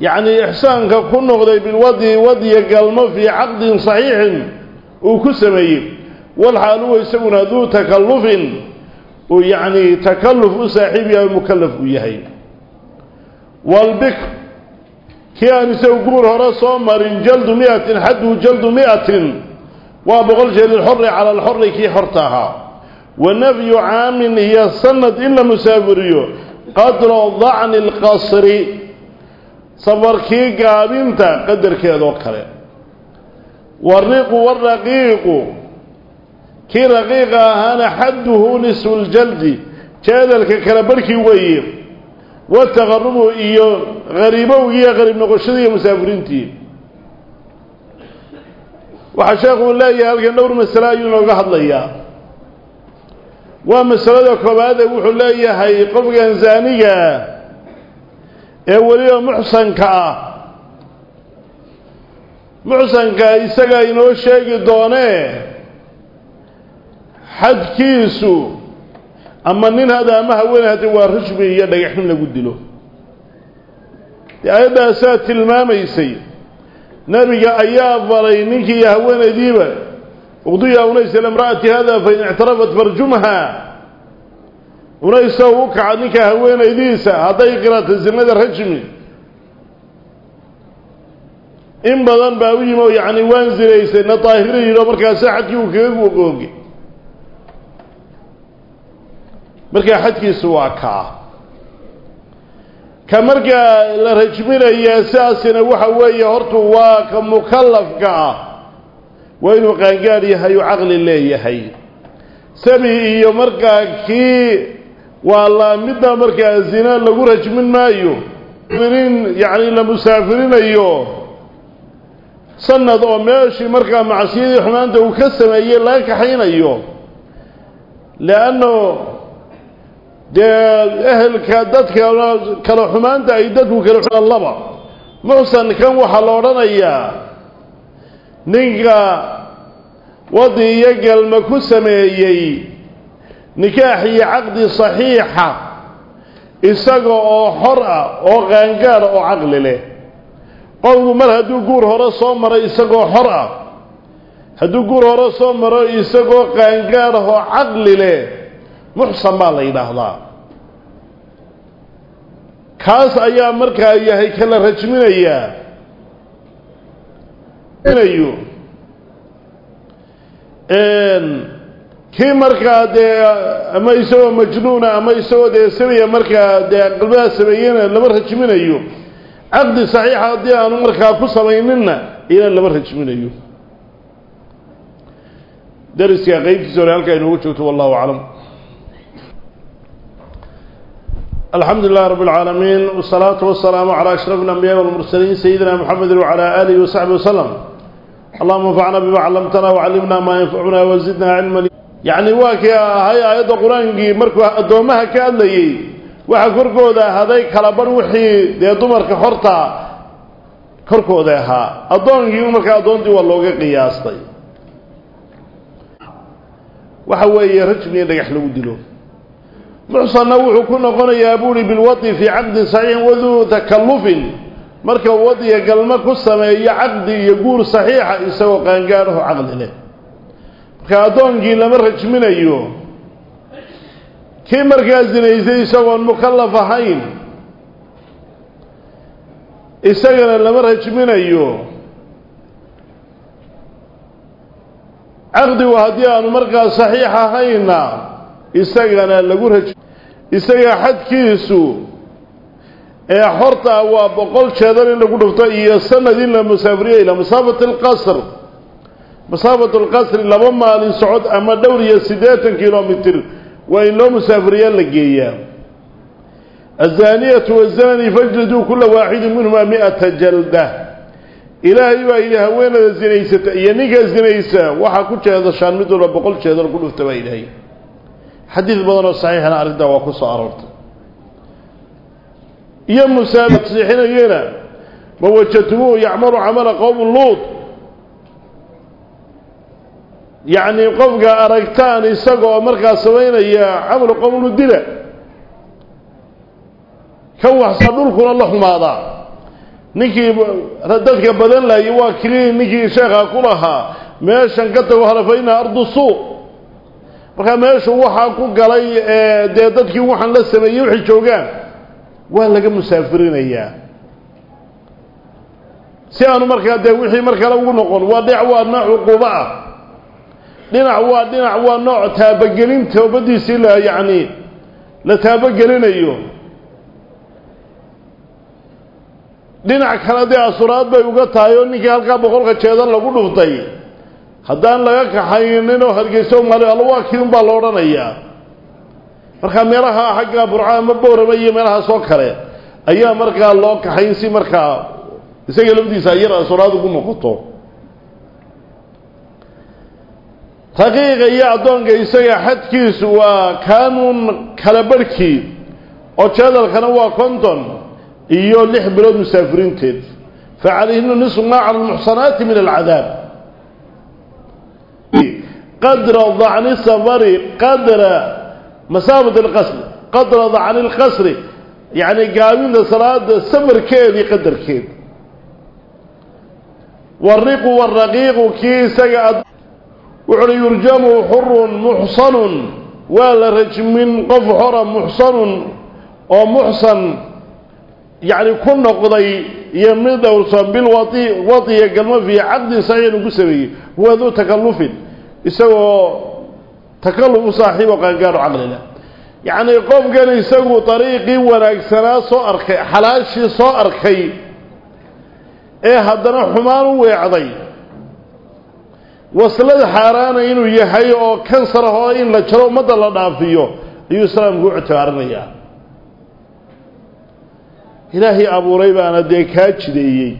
يعني إحسان ككل كنقدي بالودي ودي قلم في عقد صحيح وكسمي. والحال هو يسمون ذو تكلف ويعني تكلف صاحبي المكلف ويهي. والبك كان يسوي هرا سو مرين جلد 100 حد جلد 100 waa boqol jeer lilxori cala alxori kii xorta ahaa wa nafyu caamin iyo sanad in la musaafiriyo qadra dacni alqasri safarkii gaabinta qadarkeedoo kale wariqu waraqiiqu kii raqiiqa ahaana xadduhu nisfu ljaldi jeedalka kala barhkii weeye wataqarubu iyo hariibowgii iyo qariib noqoshadii iyo musaafiriintii waxaa sheekhu leeyahay halkan dhowr masale ayuu inooga hadlayaa. Waa masalada koobaade wuxuu leeyahay qofkan zaaniga ee weliba muxsanka ah. Muxsanka isagaa inoo sheegi doonee xadkiisu ama nin hada ama haween hada waa rajmi iyo dhagaxin lagu dilo. Dee aayaddaasaa tilmaamaysay iyo haweenaydiiba uqdiya unaysa limra'ati hada fain ictarafat farjumha unaysa u kaca ninka haweenaydiisa hadday qirato zinada rajmi in badan baa u yimi oo yacni waan zinaysay na daahira yidho markaasa xadkii uu kaga googoogi markaa xadkiisu waa kaa ka markaa la rajminaya sidaasina waxa weeye hortu waa ka mukallafka ah. Waa inuu qaangaadh yahay oo caqli leeyahay. Sabi iyo markaa kii waa midna markaa zina lagu rajmin maayo in yacni la musaafirinayo sanad oo meeshii markaa macsiyadii xumaanta uu ka sameeyey laga kaxaynayo. Leanno dee ehelka dadka kala xumaanta ay dadku kala laba. Muxsankan waxaa la odhanayaa. Ninka wadi iyo galma ku sameeyey nikaax iyo caqdi saxiixa isaga oo xor ah oo qaangaara oo caqli leh. Qofku mar hadduu guur hore soo maray isagoo xor ah. Hadduu guur hore soo maro isagoo qaangaar ah oo caqli leh muxsan baa la yidhaahdaa. Kaas ayaa markaa yahay kala rajminayaa. Inayo kii markaa dee ama isagoo majnuuna ama isagoo dee sameya markaa dee qalbaha sameeyena lama rajminayo. Caqdi saxiixa haddii aanu markaa ku samayninna iyana lama rajminayo. Dariska qeybtiisa hore halkaa inoogu joogto wallahu aclam الحمد لله رب العالمين والصلاة والسلام على أشرف الأنبياء والمرسلين سيدنا محمد وعلى آله وصحبه وسلم. اللهم انفعنا بما علمتنا وعلمنا ما ينفعنا وزدنا علما. يعني واكي هاي آيات القرآن مركوا كان لي وحكركو ذا هذي كالبر وحي ذا دمرك خرطة. كركو ذاها الدومي يومك الدومي واللوغي قياستي طيب. وحوي رجمي لك حلو دلوه معصى نوح كنا قلنا يا أبولي بالوطي في عبد صحيح وذو تكلف. مركا وضي قلما قصما يا عبد يقول صحيح يسوى قانقاره عقد له. كأدون جي لمرهج من أيوه. كي مركزنا إذا يسوى المكلف حين إساقنا لمرهج من أيوه. عقد وهديان مركز صحيح حينه إساقنا لقرهج إساق حد كيسو أحرطة وأبقل شهدان لقوله يا سنة دين لمسافرية إلى مصابة القصر مصابة القصر لبما لنسعود أما دوري سداتا كيلومتر وإن لو مسافرية لقيا الزانية والزاني فجلدوا كل واحد منهما مئة جلدة إلى إلهي وإلهي وين الزنيسة ينقى الزنيسة وحاكو هذا شان مدر وأبقل شهدان لقوله إلهي oo saxiixana arrintaa waa ku soo aroortay iyo musaaba tasixinayena ma wajadtumuuhu yacmalu camala qowmu luud yacni qofka aragtaan isagoo markaa samaynaya camalu qowmu dila kan waxsaa dhulkuna la xumaadaa ninkii dadka badan laayay waa kii ninkii sheekha ku lahaa meeshan ka tago halafaynaa ardu suu markaa meeshu waxaa ku galay dee dadkii waxaan la sameeyey waxay joogaan. Waa laga musaafirinayaa. Si aanu markaa dee wixii mar kale ugu noqon waa dhinac waa nooc cuquubo ah. Dhinac waa dhinac waa nooc taabagelin toobadiisii la yacni la taabagelinayo. Dhinac kale dee asuraad bay uga tahay oo ninkii halkaa boqolka jeedan lagu dhuftay haddaan laga kaxaynin oo hargeyso maali alla waa kii unbaa la odhanayaa markaa meelaha xagga burca ama boorama iyo meelahaas oo kale ayaa markaa loo kaxayn si markaa isaga lafdiisa yar asuraad ugu noqoto taqiiqa iyo addoonka isaga xadkiisu waa kaanuun kala barhkii oo jeedalkana waa konton iyo lix bilood musaafiriinteed fa calayhina nisfu maa cala almuxsanaati min alcadaab qadra dacni safari qadra masaafat alqasri qadra dacni alqasri yacni gaabinta salaada safarkeedii qadarkeed. Wariqu waraqiiqu kii isaga wuxuuhi yurjamu xurun muxsanun waa la rajmin qof xora muxsanun oo muxsan yacni ku noqday iyo mid dhowrsan bilwai wadiya galmo fii caqdin saxiixin ugu sameeyey huwa duu isagoo takalluf u saaxiibo qaangaaro caqlila yacni qofkan isagu dariiqii wanaagsanaa soo arkay xalaashii soo arkay ee haddana xumaan u weecday waslad xaaraana inuu yahay oo kansar ah in la jaro ummadda la dhaafiyo ayuu islaamku u ictibaarinayaa ilaahay abuuray baana dee kaa jideeyey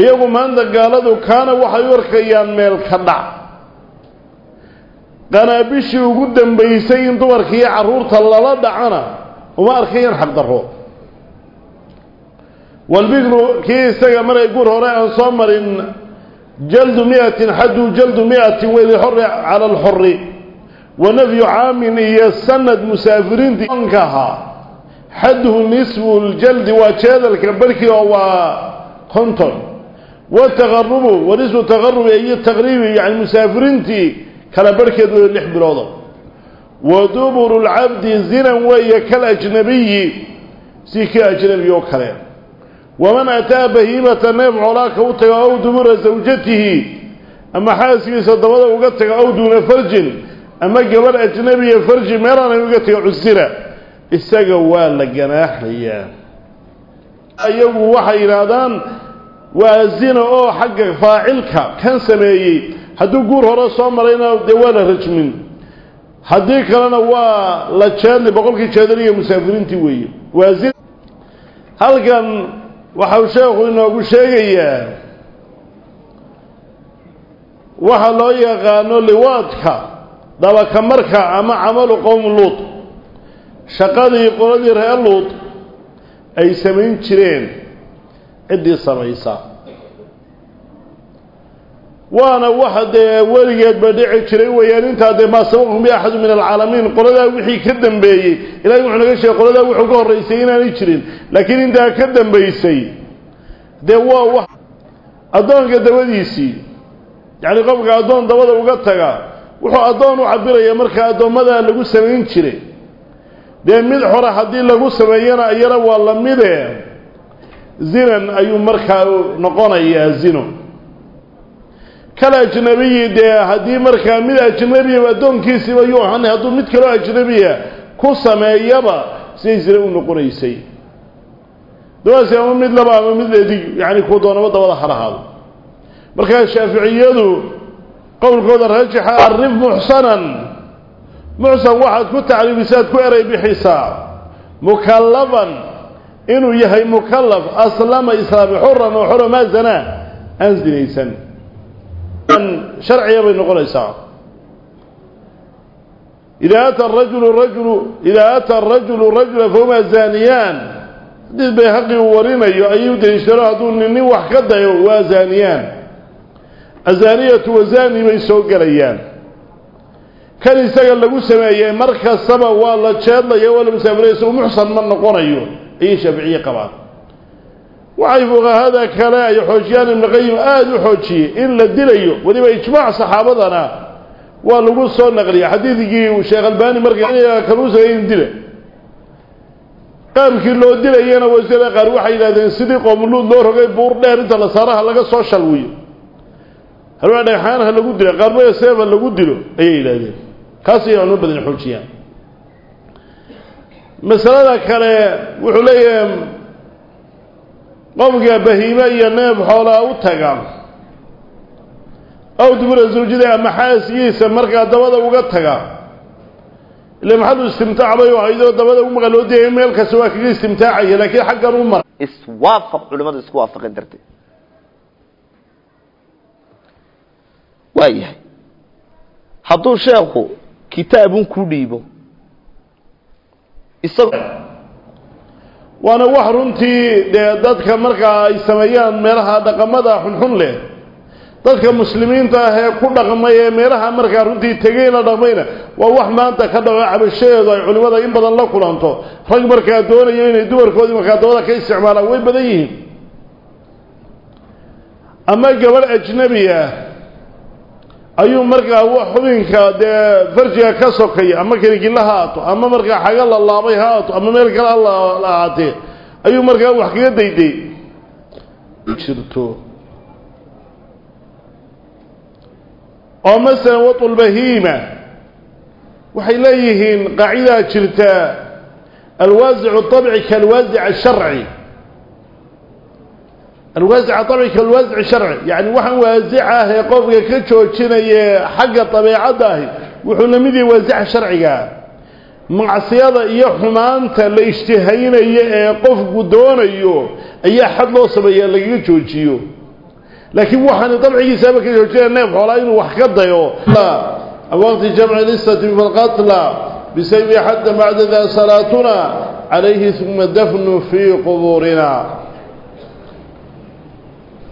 iyagu maanta gaaladu kaana waxay u arkayaan meel ka dhac qanaabishii ugu dambaysay in dumarka iyo carruurta lala dhacana uma arkayaan xaqdarro walbikru kii isaga maray gur hore aan soo marin jaldu miatin xaddu jaldu miatin welixori cala alxori wa nafyu caamin iyo sanad musaafiriintii onka ahaa xadduhu nisfu ljaldi waa jeedalka barhkii oo waa konton wataqarubu wa nisfu taqarubi iyo taqriibi yani musaafiriintii kala barhkeed wey lix biloodo wa duburu lcabdi zinan weeye kal ajnabiyi si kii ajnabi oo kale waman ataa bahiimata neef colaaka u tago ow dubura zawjatihi ama xaaskiisa dabada uga tago ow duuna farjin ama gabadh ajnabiya farji meelaanay waa zina oo xagga faacilka kan sameeyey. Hadduu guur hore soo marayna dee waa la rajmin. Haddii kalena waa la jeedli boqolkii jeedaliya musaafiriintii weeye. Waa zina. Halkan waxau sheekhu inoogu sheegayaa waxa loo yaqaano liwaadka dabaka marka ama camalu qowm luud shaqadii qoladii reer luud ay samayn jireen ciddii samaysa. Waana waxa dee weligeedba dhici jiray weeyaan intaa dee maa sabaqhum bi axadu min alcaalamiin. Qoladaa wixii ka dambeeyey ilahay wuxuu naga sheegay qoladaa wuxuu ka horraysay inaanay jirin laakiin intaa ka dambaysay dee waa wax addoonka dabadiisii yacni qofka addoon dabada uga taga wuxuu addoon u cabiraya marka addoommadaa lagu samayn jiray. Dee mid xore haddii lagu sameeyana iyana waa la mide zinan ayuu markaa noqonayaa zino kal ajnabiyi dee haddii markaa mid ajnabiya addoonkiisiiba yuu ahaanay hadduu mid kaloo ajnabiya ku sameeyaba siday zina u noqonaysay dabaasi ama mid laba ama mid ledig yacni kuu doonaba dabada halahaado markaa shaaficiyadu qowlkooda raajixa arif muxsanan muxsan waxaad ku tacriibisaad ku eray bixisaa mukallafan إنه يهي مكلف أسلم إسلام حرة ما زنا. أنزل إيسان شرعي يبين نقول إيسان إذا أتى الرجل الرجل إذا أتى الرجل الرجل فهما زانيان. دي بيهقي ووريما يؤيد يشترى دون النين وحكدا زانيان. الزانية وزاني ما يسوق قليان كان يسأل لقو سمايين مركز سبا والله تشاد الله يوالا بسامريس ومحصن من نقون ayay shaaficiye qabaan waxay fuqahada kale ay xoojiyaan ibnu qayim aada u xoojiyey. In la dilayo weliba ijmaac saxaabadana waa lagu soo naqliya xadiidkii sheekh albani markaa kaluusagay in dila qaabkii loo dilayana wasiirada qaar waxay yidhahdeen sidii qoomuluud loo rogay buur dheer inta la saaraha laga soo shalwiyo. Halwaa dhagxaanha lagu dilo qaarmaya seefa lagu dilo ayay yidhahdeen kaasay culmo badan xoojiyaan masalada kale wuxuu leeyahay qofka bahiime iyo neef xoolaa u taga aw dubura zawjada ama xaasigiisa markaa dabada uga taga. Ila maxalu istimtaac bay ahaydoo dabada u maqan loo dayay meel kasta waa kaga istimtaacaya laakiin xaggan u mara iswaafaq culimadu isku waafaqin darteed waa yahay hadduu sheekhu kitaabun ku dhiibo waana wax runtii dee dadka markaa ay sameeyaan meelaha dhaqamada xunxun leh dadka muslimiinta ah ee ku dhaqmay ee meelaha markaa runtii tegey la dhaqmayna waa wax maanta ka dhaco cabashadeedu ay culimmada in badan la kulanto. Rag markaa doonayo inay dumarkoodii markaa dabada ka isticmaalaan way badan yihiin. Ama gabadh ajnabi ah ayuu markaa xubinka dee farjiga ka sokaya ama keligila ha aato ama markaa xaga la laabay ha aato ama meel kale la ahaatee ayuu markaa wax kaga dayday jirto oo masalan waطulbahiima waxay leeyihiin qaacidaa jirta alwaasicu طabci kaalwaasic الsharci alwaasic طabci kaalwaasic sharci yani waxaan waasic ah ee qofka ka joojinaye xagga dabeecadda ahi wuxuu la mid yahay waasica sharciga macsiyada iyo xumaanta la ishtihaynayo ee qofku doonayo ayaa xad loo sameeya lagaga joojiyo laakiin waxaan dabcigiisaaba ka joojinaya neef xoolaa inuu wax ka dayo waqti jamci listati falqatla bisaybi xadda bacda daa salaatuna calayhi uma dafnu fii qubuurina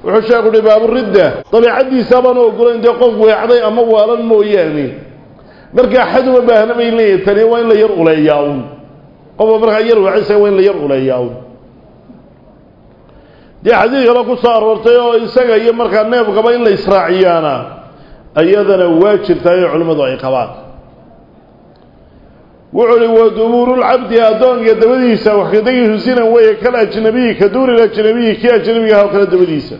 وحشاقوا لباب الردة طبعا عدي سابانو وقولين دي قفوا يعضي أموالا موياني مركا حدوا باهنا بي اللي يتني وين لي يرؤوا لياون قفوا مركا يرؤوا عيسى وين اللي يرؤوا لياون دي حدي يلاكو صار ورطيو إنساق أي مركا نيفو قبين اللي إسراعيانا أيضا نواجر تاي علم دعي قبات وعلي ودور العبد يا دون يا دبليسا وخديه سينا ويا كلا جنبيك دور إلى جنبيك يا جنبيك هاو كلا دبليسا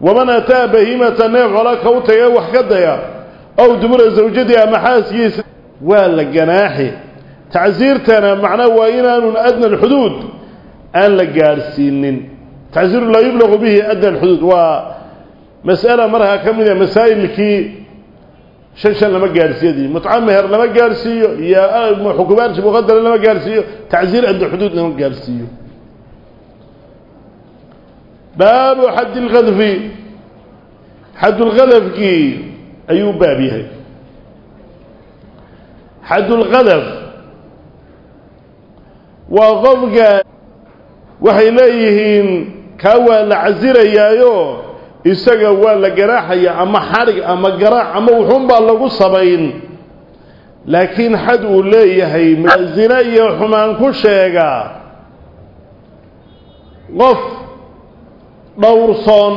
waman ataa bahimata neef xola ka u tagay wax ka daya ow dubura zawjadii ama xaaskiisa waa la ganaaxi tacsiirtana macnaa waa inaanun adna alxuduud aan la gaadhsiinin tacsiiru laa yublaqu bihi adna alxuduud waa mas'ala markaa ka mid a masaa'ilkii shan shan lama gaadhsiiyadii mutca meher lama baabu xad اlkadfi xadulkadafkii ayuu baab yahay. Xadulkadaf waa qofka waxay leeyihiin kaa waa la casirayaayo isaga waa la garaaxaya ama xadhig ama garaac ama wuxuunbaa lagu samayn laakiin xad uu leeyahay zine iyo xumaan ku sheega qof dhowrsoon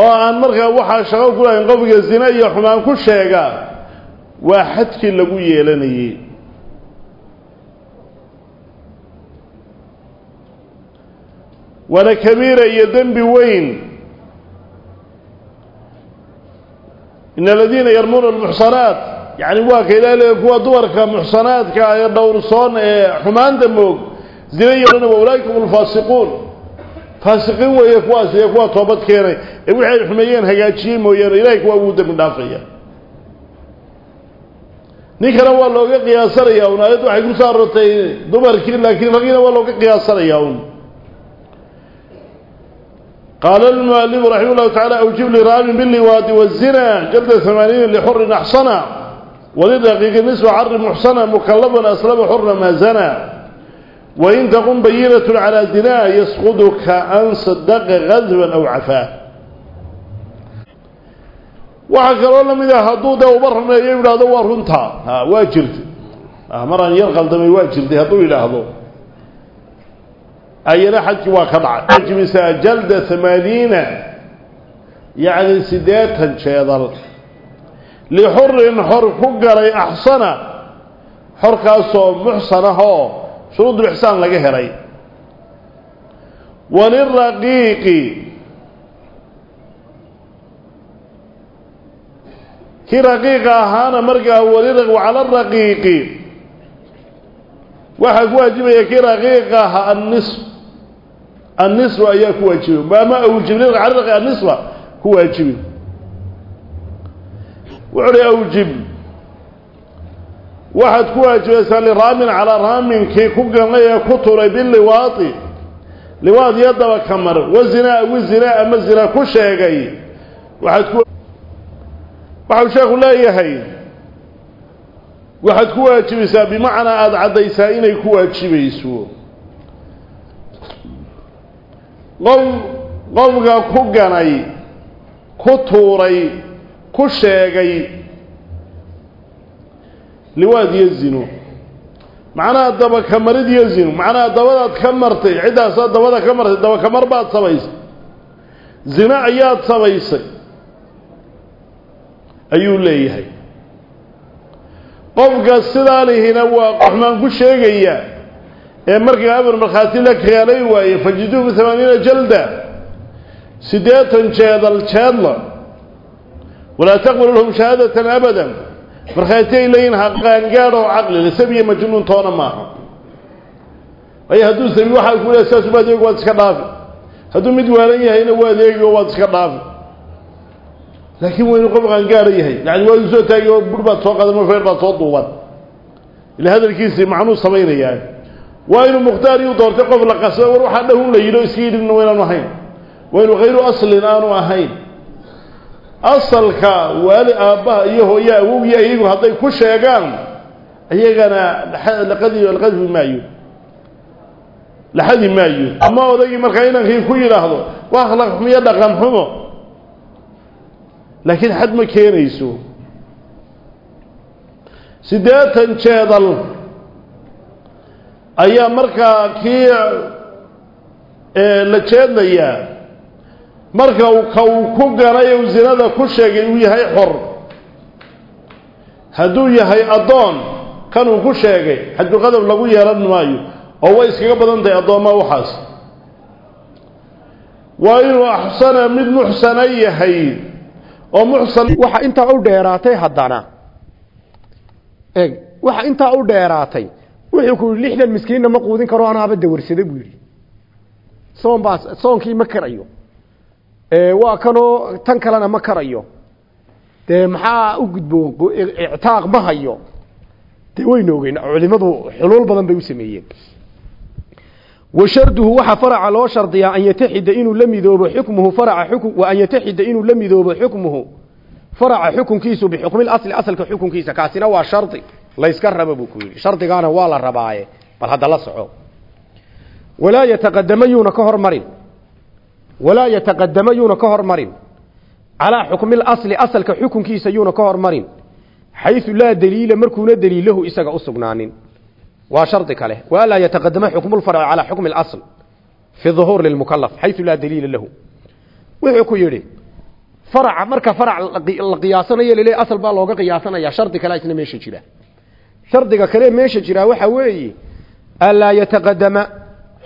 oo aan markaa waxaa shaqo ku lahayn qofka zine iyo xumaan ku sheega waa xadkii lagu yeelanayey waana kabiira iyo dembi weyn. In aladiina yarmuuna almuxsanaat yacni waa ka ilaah le kuwa dumarka muxsanaadka ee dhowrsoon ee xumaanta moog wa faasiqiin weeye kuwaas ee kuwa toobad keenay ee wixii ay xumeeyeen hagaajiyey mooyaane ilahay kuwa wuu dembi dhaafaya ninkana waa looga qiyaasanayaa un aayaddu waxay ku soo arortay dumarkii laakiin raggiina waa looga qiyaasanayaa un قال المؤلف رحمه الله تعالى أوجب لرام باللواد والزنا جلد ثمانين لحر أحصنا وللدقيق نسبة عر محصنا مكلفا أسلم حر ما زنى وإن تقم بينة على دناء يسقطك أن صدق غزوا أو عفا عفاه من لهم إذا هدوا دوبرنا يمنا دور انتها أمر أن يرغل دمي واجلد هدو إلى هدو. أي لحج وخضع أجمس جلد ثمانين يعني سداتا شيضا لحر حر حقري أحصن حر كاسو محصنة shuruudul ixsaan laga helay. Waliraqiiqi. Kii raqiiqa ahaana markaa waliraq wacala raqiiqi. Waxaa ku waajibaya kii raqiiqa ahaa annis annisba ayaa ku waajibay. Maama awjibnin cala raqi annisba ku waajibay. Wuxu uhi awjib waxaad ku waajibaysaa liraamin calaa raaminkii ku ganlay ee ku turay biliwaadi liwaad iyo daba kamar wazinaa wizina ama zina ku sheegay. Waxaad ku waxau sheekhu leeyahay waxaad ku waajibaysaa bimacnaa aada caddaysaa inay ku waajibayso qof qofka ku ganay ku tuuray ku sheegay لواد يزنو. معناه دبا كمرد يزنو. معناه دبادات كمرتي. عدا صاد دبادا كمرتي. دبا كمربات صبايس زنا عياد صبايس أيو لي هي قفق عليه نوا. قحنا نقول شيئا إيه مركي عبر مرخاتي لك غيالي وي فجدوه بثمانين جلدة. سديتا جاد الجادل ولا تقبل لهم شهادة أبداً. Iska dhaafi hadduu mid waalan yahayna waa adeegi oo waad iska dhaafi laakiin waa inuu qof qaangaadha yahay yani waa uu soo taagi oo bur baad soo qadan ma feer baad soo duuban ila hadalkiisii macnuu samaynayaa waa inuu mukhtaar yu doortay qof la qasba war waxaa dhahun la yidho iska yidhibna waa inaanu ahayn waa inuu hayru aslin aanu ahayn asalka waali aabbaha iyo hooya awowgiya iyagu hadday ku sheegaan iyagana laqadfi maayo. Laxadi maayo. Ama odaygii markaa inankii ku yidhaahdo waa akhlaaq xumiyo dhaqan xumo. Laakiin xad ma keenayso. Siddeetan jeedal ayaa markaa kii la jeedlayaa marka ka uu ku ganay uu zinada ku sheegay uu yahay xor. Hadduu yahay addoon kan uu ku sheegay xadulqadab lagu yeelan maayo oo way iskaga badan tahay addoomma waxaas. Waa inuu axsana mid muxsana yahay oo muxsan waxa intaa u dheeraatay haddana. Eeg waxa intaa u dheeraatay wuxuu ku yidhi lixdan miskiinna ma quudin karo anaaba dawarsada buu yidhi. Soon baa soonkii ma karayo waa kanoo tan kalena ma karayo. Dee maxaa u gudboon ictaaq ma hayo? Dee waynu ogeyn culimadu xuluul badan bay u sameeyeen. Washarduhu waxa faraca loo shardiyaa an yataxida inuu la midoobo xukmuhu faraca wa an yataxida inuu la midoobo xukmuhu. Faraca xukunkiisu bixukmi asli asalka xukunkiisa kaasina waa shardi. Layska raba buu ku yidhi. Shardigaana waa la rabaaye bal hadda la soco. Walaa yataqadama ka hormarin walaa yataqadama yuuna ka hormarin calaa xukmi اlasli asalka xukunkiisa yuuna ka hormarin xayثu laa daliila markuuna daliilahu isaga u sugnaanin waa shardi kale walaa yataqadama xukmu lfarci calaa xukmi اlasl fi ظuhuur lilmukalaf xayثu laa daliila lahu wuxuu ku yidhi faraca marka farac la qiyaasanayo lele asal baa looga qiyaasanaya shardi kale isna meesha jira shardiga kale meesha jira waxa weeye alaa yataqadama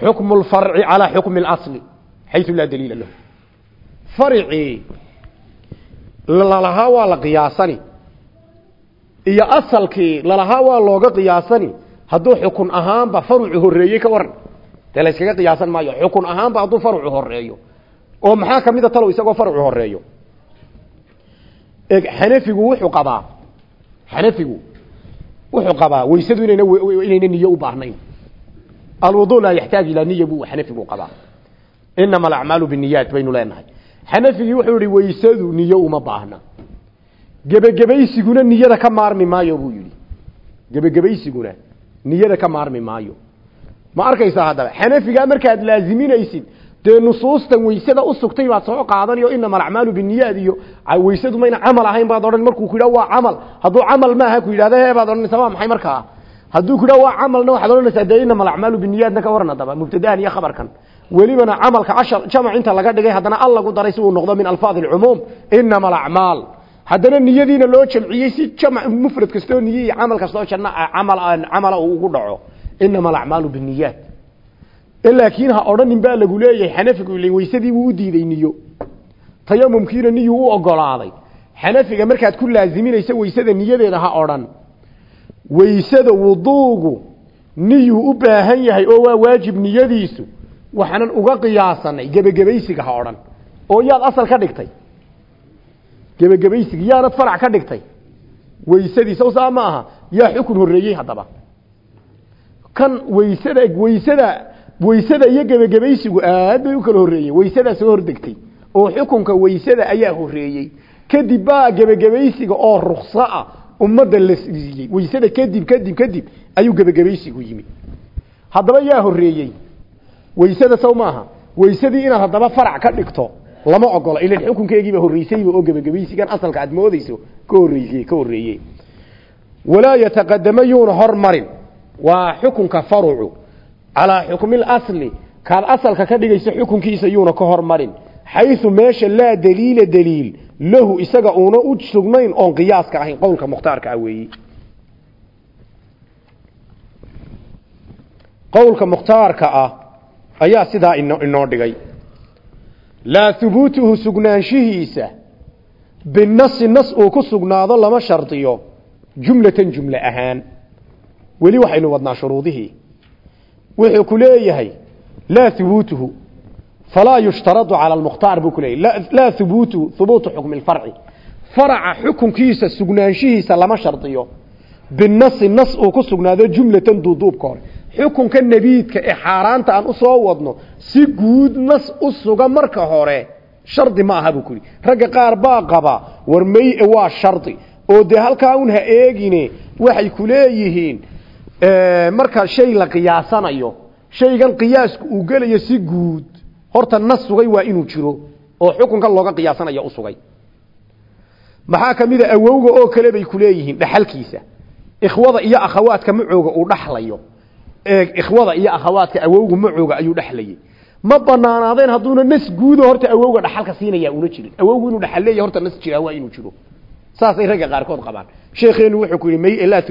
xukmu lfarci calaa xukmi اlasli xayثu laa daliila lahu farcii lalahaa waa la qiyaasani iyo asalkii lalahaa waa looga qiyaasani hadduu xukun ahaanba farucu horeeyey ka waran dee la yskaga qiyaasan maayo xukun ahaanba hadduu farucu horeeyo oo maxaa kamida talow isagoo farucu horeeyo eg xanafigu wuxuu qabaa xanafigu wuxuu qabaa weysadu inayna inayna niyo u baahnayn alwudu laa yaxtaaj ilaa niya buu xanafigu inama alacmaalu biniyaat baynu leenahay xanafigii wuxuu yihi weysadu niyo uma baahna gebagabaysiguna niyada ka maarmi maayo buu yidhi gebagabaysiguna niyada ka maarmi maayo ma arkaysaa haddaba xanafigaa markaad laaziminaysid dee nusuustan weysada u sugtay baad soo qaadanayo inama alacmaalu biniyaad iyo weysadu mayna camal ahayn baad odhan markuu ku yidhaha waa camal hadduu camal maaha ku yidhahda baad odhanaysaa waa maxay markaa hadduu ku yidhaha waa camalna waxaad odhanaysaa dee inama alacmaalu biniyaadna ka waran haddaba mubtadahan iyo khabarkan welibana camalka cashar jamac inta laga dhigay haddana al lagu daray si uu noqdo min alfaad alcumuum inama alacmaal. Haddana niyadiina loo jamciyey si jamac mufrad kastoo niye iyo camal kastoo janna camal camala uu ugu dhaco. Inama alacmaalu biniyaat laakiin ha odhanin baa lagu leeyahay xanafigu ile weysadii buu u diiday niyo. Tayamumkiina niyuu u ogolaaday xanafiga markaad ku laaziminaysa weysada niyadeeda ha odhan. Weysada wuduugu niyuu u baahan yahay oo waa waajib niyadiisu waxaanan uga qiyaasanay gebagabaysiga ha odhan oo yaad asal ka dhigtay. Gebagabaysiga yaanad farac ka dhigtay. Weysadii saw saa ma aha yaa xukun horreeyey haddaba. Kan weysada weysada weysada iyo gebagabaysigu aad bay u kala horreeyeen weysadaa soo hordegtay oo xukunka weysada ayaa horreeyey. Kadib baa gebagabaysiga oo rukso ah ummadda la siiyey. Weysada kadib kadib kadib ayuu gebagabaysigu yimi. Haddaba yaa horreeyey weysada saw maaha. Weysadii inaad haddaba farac ka dhigto lama ogola ilan xukunkeegiiba horreysayba oo gebagabaysigan asalka aad moodeyso ka horreysay ka horreeyey walaa yataqadama yuuna hormarin. Waa xukunka farucu. Calaa xukmi اlasli kaad asalka ka dhigaysa xukunkiisa yuuna ka hormarin. Xayثu meesha laa daliila daliil. Lahu isaga uuna u sugnayn oon qiyaaska ahayn. Qowlka mukhtaarka ah weeyi. Qowlka mukhtaarka ah ayaa sidaa inoo dhigay. Laa hubuutuhu sugnaanshihiisa binasi nas uu ku sugnaado lama shardiyo jumlatan jumle ahaan. Weli waxaynu wadnaa shuruudihii. Wuxuu ku leeyahay laa hubuutuhu falaa yushtaradu cala almukhtaar buu ku leeyahy laa hubuutuhu hubuutu xukmi lfarci faraca xukunkiisa sugnaanshihiisa lama shardiyo. Binasi nas uu ku sugnaado jumlatan duuduubka hore xukunka nebiidka ee xaaraanta aan u soo wadno si guud nas u suga marka hore shardi ma aha buu ku ragga qaar baa qaba war may-e waa shardi. Oo dee halkaa un ha eegine waxay ku leeyihiin marka shay la qiyaasanayo shaygan qiyaasku uu gelayo si guud horta nas sugay waa inuu jiro oo xukunka looga qiyaasanayo u sugay. Maxaa ka mid a awowga oo kale bay ku leeyihiin dhaxalkiisa ikhwada iyo akhawaadka macooga uu dhaxlayo ikhwada iyo akhawaadka awowga macooga ayuu dhexlayay ma banaanaadeen hadduuna nas guudo horta awowga dhaxalka siinaya una jirin. Awowgu inuu dhaxal leeyahay horta nas jiraa waa inuu jiro. Saasay ragga qaarkood qabaan. Sheekheenu wuxuu ku yidhi may laa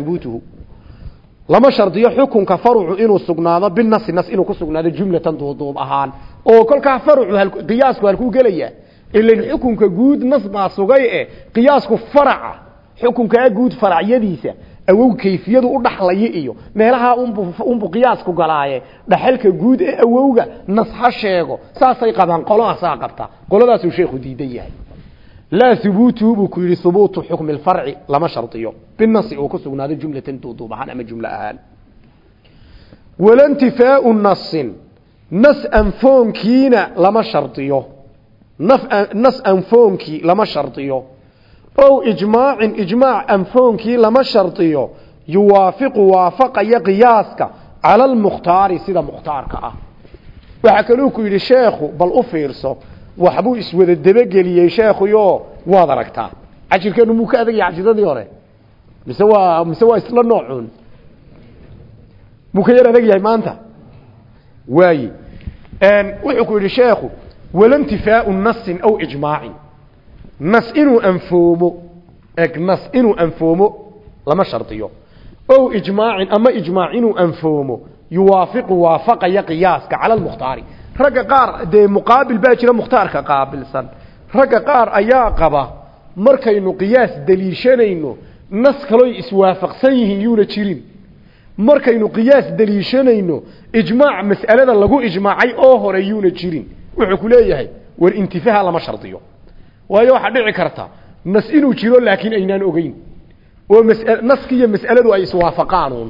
lama shardiyo xukunka farucu inuu sugnaado binasi nas inuu ku sugnaado jumlatan duuduub ahaan. Oo kolkaa farucu qiyaasku halkuu gelayaa ilan xukunka guud nas baa sugay e qiyaasku faraca xukunkaa guud faracyadiisa awow kayfiyadu u dhaxlaya iyo meelahaa unbu qiyaasku galaaye dhaxalka guud ee awowga nas ha sheego saasay qabaan qolahaasaa qabta. Qoladaasuu sheekhu diidan yahay. Laa hubuutuhu buu ku yidhi hubuutu xukmi lfarci lama shardiyo binasi uu ku sugnaado jumlatan duuduub ahaan ama jumlo ahaan. Walantifaau nasin nas anfoonkiina lama shardiyo nas anfoonkii lama shardiyo ow ijmaacin ijmaac anfoonkii lama shardiyo yuwaafiqu waafaqaya qiyaaska cala almukhtaari sida mukhtaarka ah. Waxaa kaluu ku yidhi sheekhu bal u fiirso waxbuu iswada dabageliyey sheekhuyo waad aragtaa. Cajirkeenu muu ka adagaya cajiradii hore? Mise waa mise waa isla noocuun muu ka yar adag yahay maanta? Waaye nas inuu anfoomo eg nas inuu anfoomo lama shardiyo. Ow ijmaacin ama ijmaac inuu anfoomo yuwaafiqu waafaqaya qiyaaska cala almukhtaari. Ragga qaar dee muqaabil baa jira mukhtaarka qaabilsan. Ragga qaar ayaa qaba markaynu qiyaas daliishanayno nas kaloy iswaafaqsan yihiin yuuna jirin. Markaynu qiyaas daliishanayno ijmaac mas'alada lagu ijmaacay oo hore yuuna jirin. Wuxuu ku leeyahay war intifaha lama shardiyo waayo waxaa dhici karta nas inuu jiro laakiin aynaan ogeyn. Oo naski iyo mas'aladu ay iswaafaqaanuun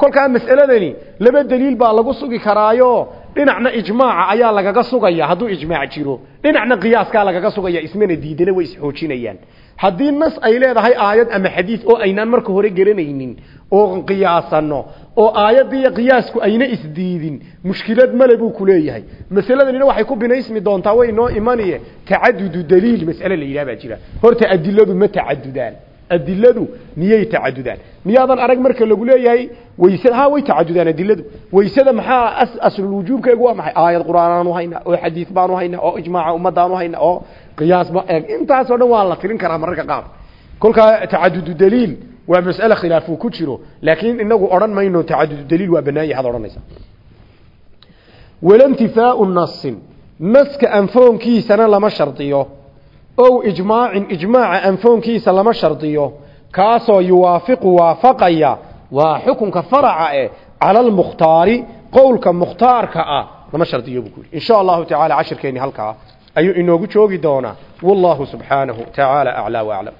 kolkaa mas'aladani laba daliil baa lagu sugi karaayo dhinacna ijmaaca ayaa lagaga sugaya hadduu ijmaac jiro. Dhinacna qiyaaskaa lagaga sugaya ismana diidana way isxoojinayaan haddii nas ay leedahay aayad ama xadiid oo aynaan marka hore garanaynin oo qiyaasano oo aayadda iyo qiyaasku ayna isdiidin mushkilad male buu ku leeyahay. Masaladanina waxay ku binaysmi doontaa way noo imaniye tacadudu daliil mas'ale la yidhaha jira. Horta adiladu ma tacadudaan. Adiladu miyay tacadudaan. Miyaadan arag marka lagu leeyahay waysada ha way tacadudaan adiladu. Waysada maxaa aslul wujuubkeegu waa maxay? Aayad qur'aanaanu hayna oo xadiis baanu hayna oo ijmaaca ummadaanu hayna oo qiyaas ba eeg intaasoo dhan waa la tirin karaa mararka qaar. Kolkaa tacadudu daliil waa mas'ale khilaafuu ku jiro laakiin inagu odhan mayno tacadudu daliil waa bannaan yahay ad odhanaysa walantifaau nasin naska anfoonkiisana lama shardiyo. Ow ijmaacin ijmaaca anfoonkiisa lama shardiyo. Kaasoo yuwaafiqu waafaqaya waa xukunka faraca eh cala almukhtaari qowlka mukhtaarka ah lama shardiyo buu ku yidhi. In sha allahu tacala ayuu inoogu joogi doonaa. Wallahu subxaanahu tacaala aclaa waaclam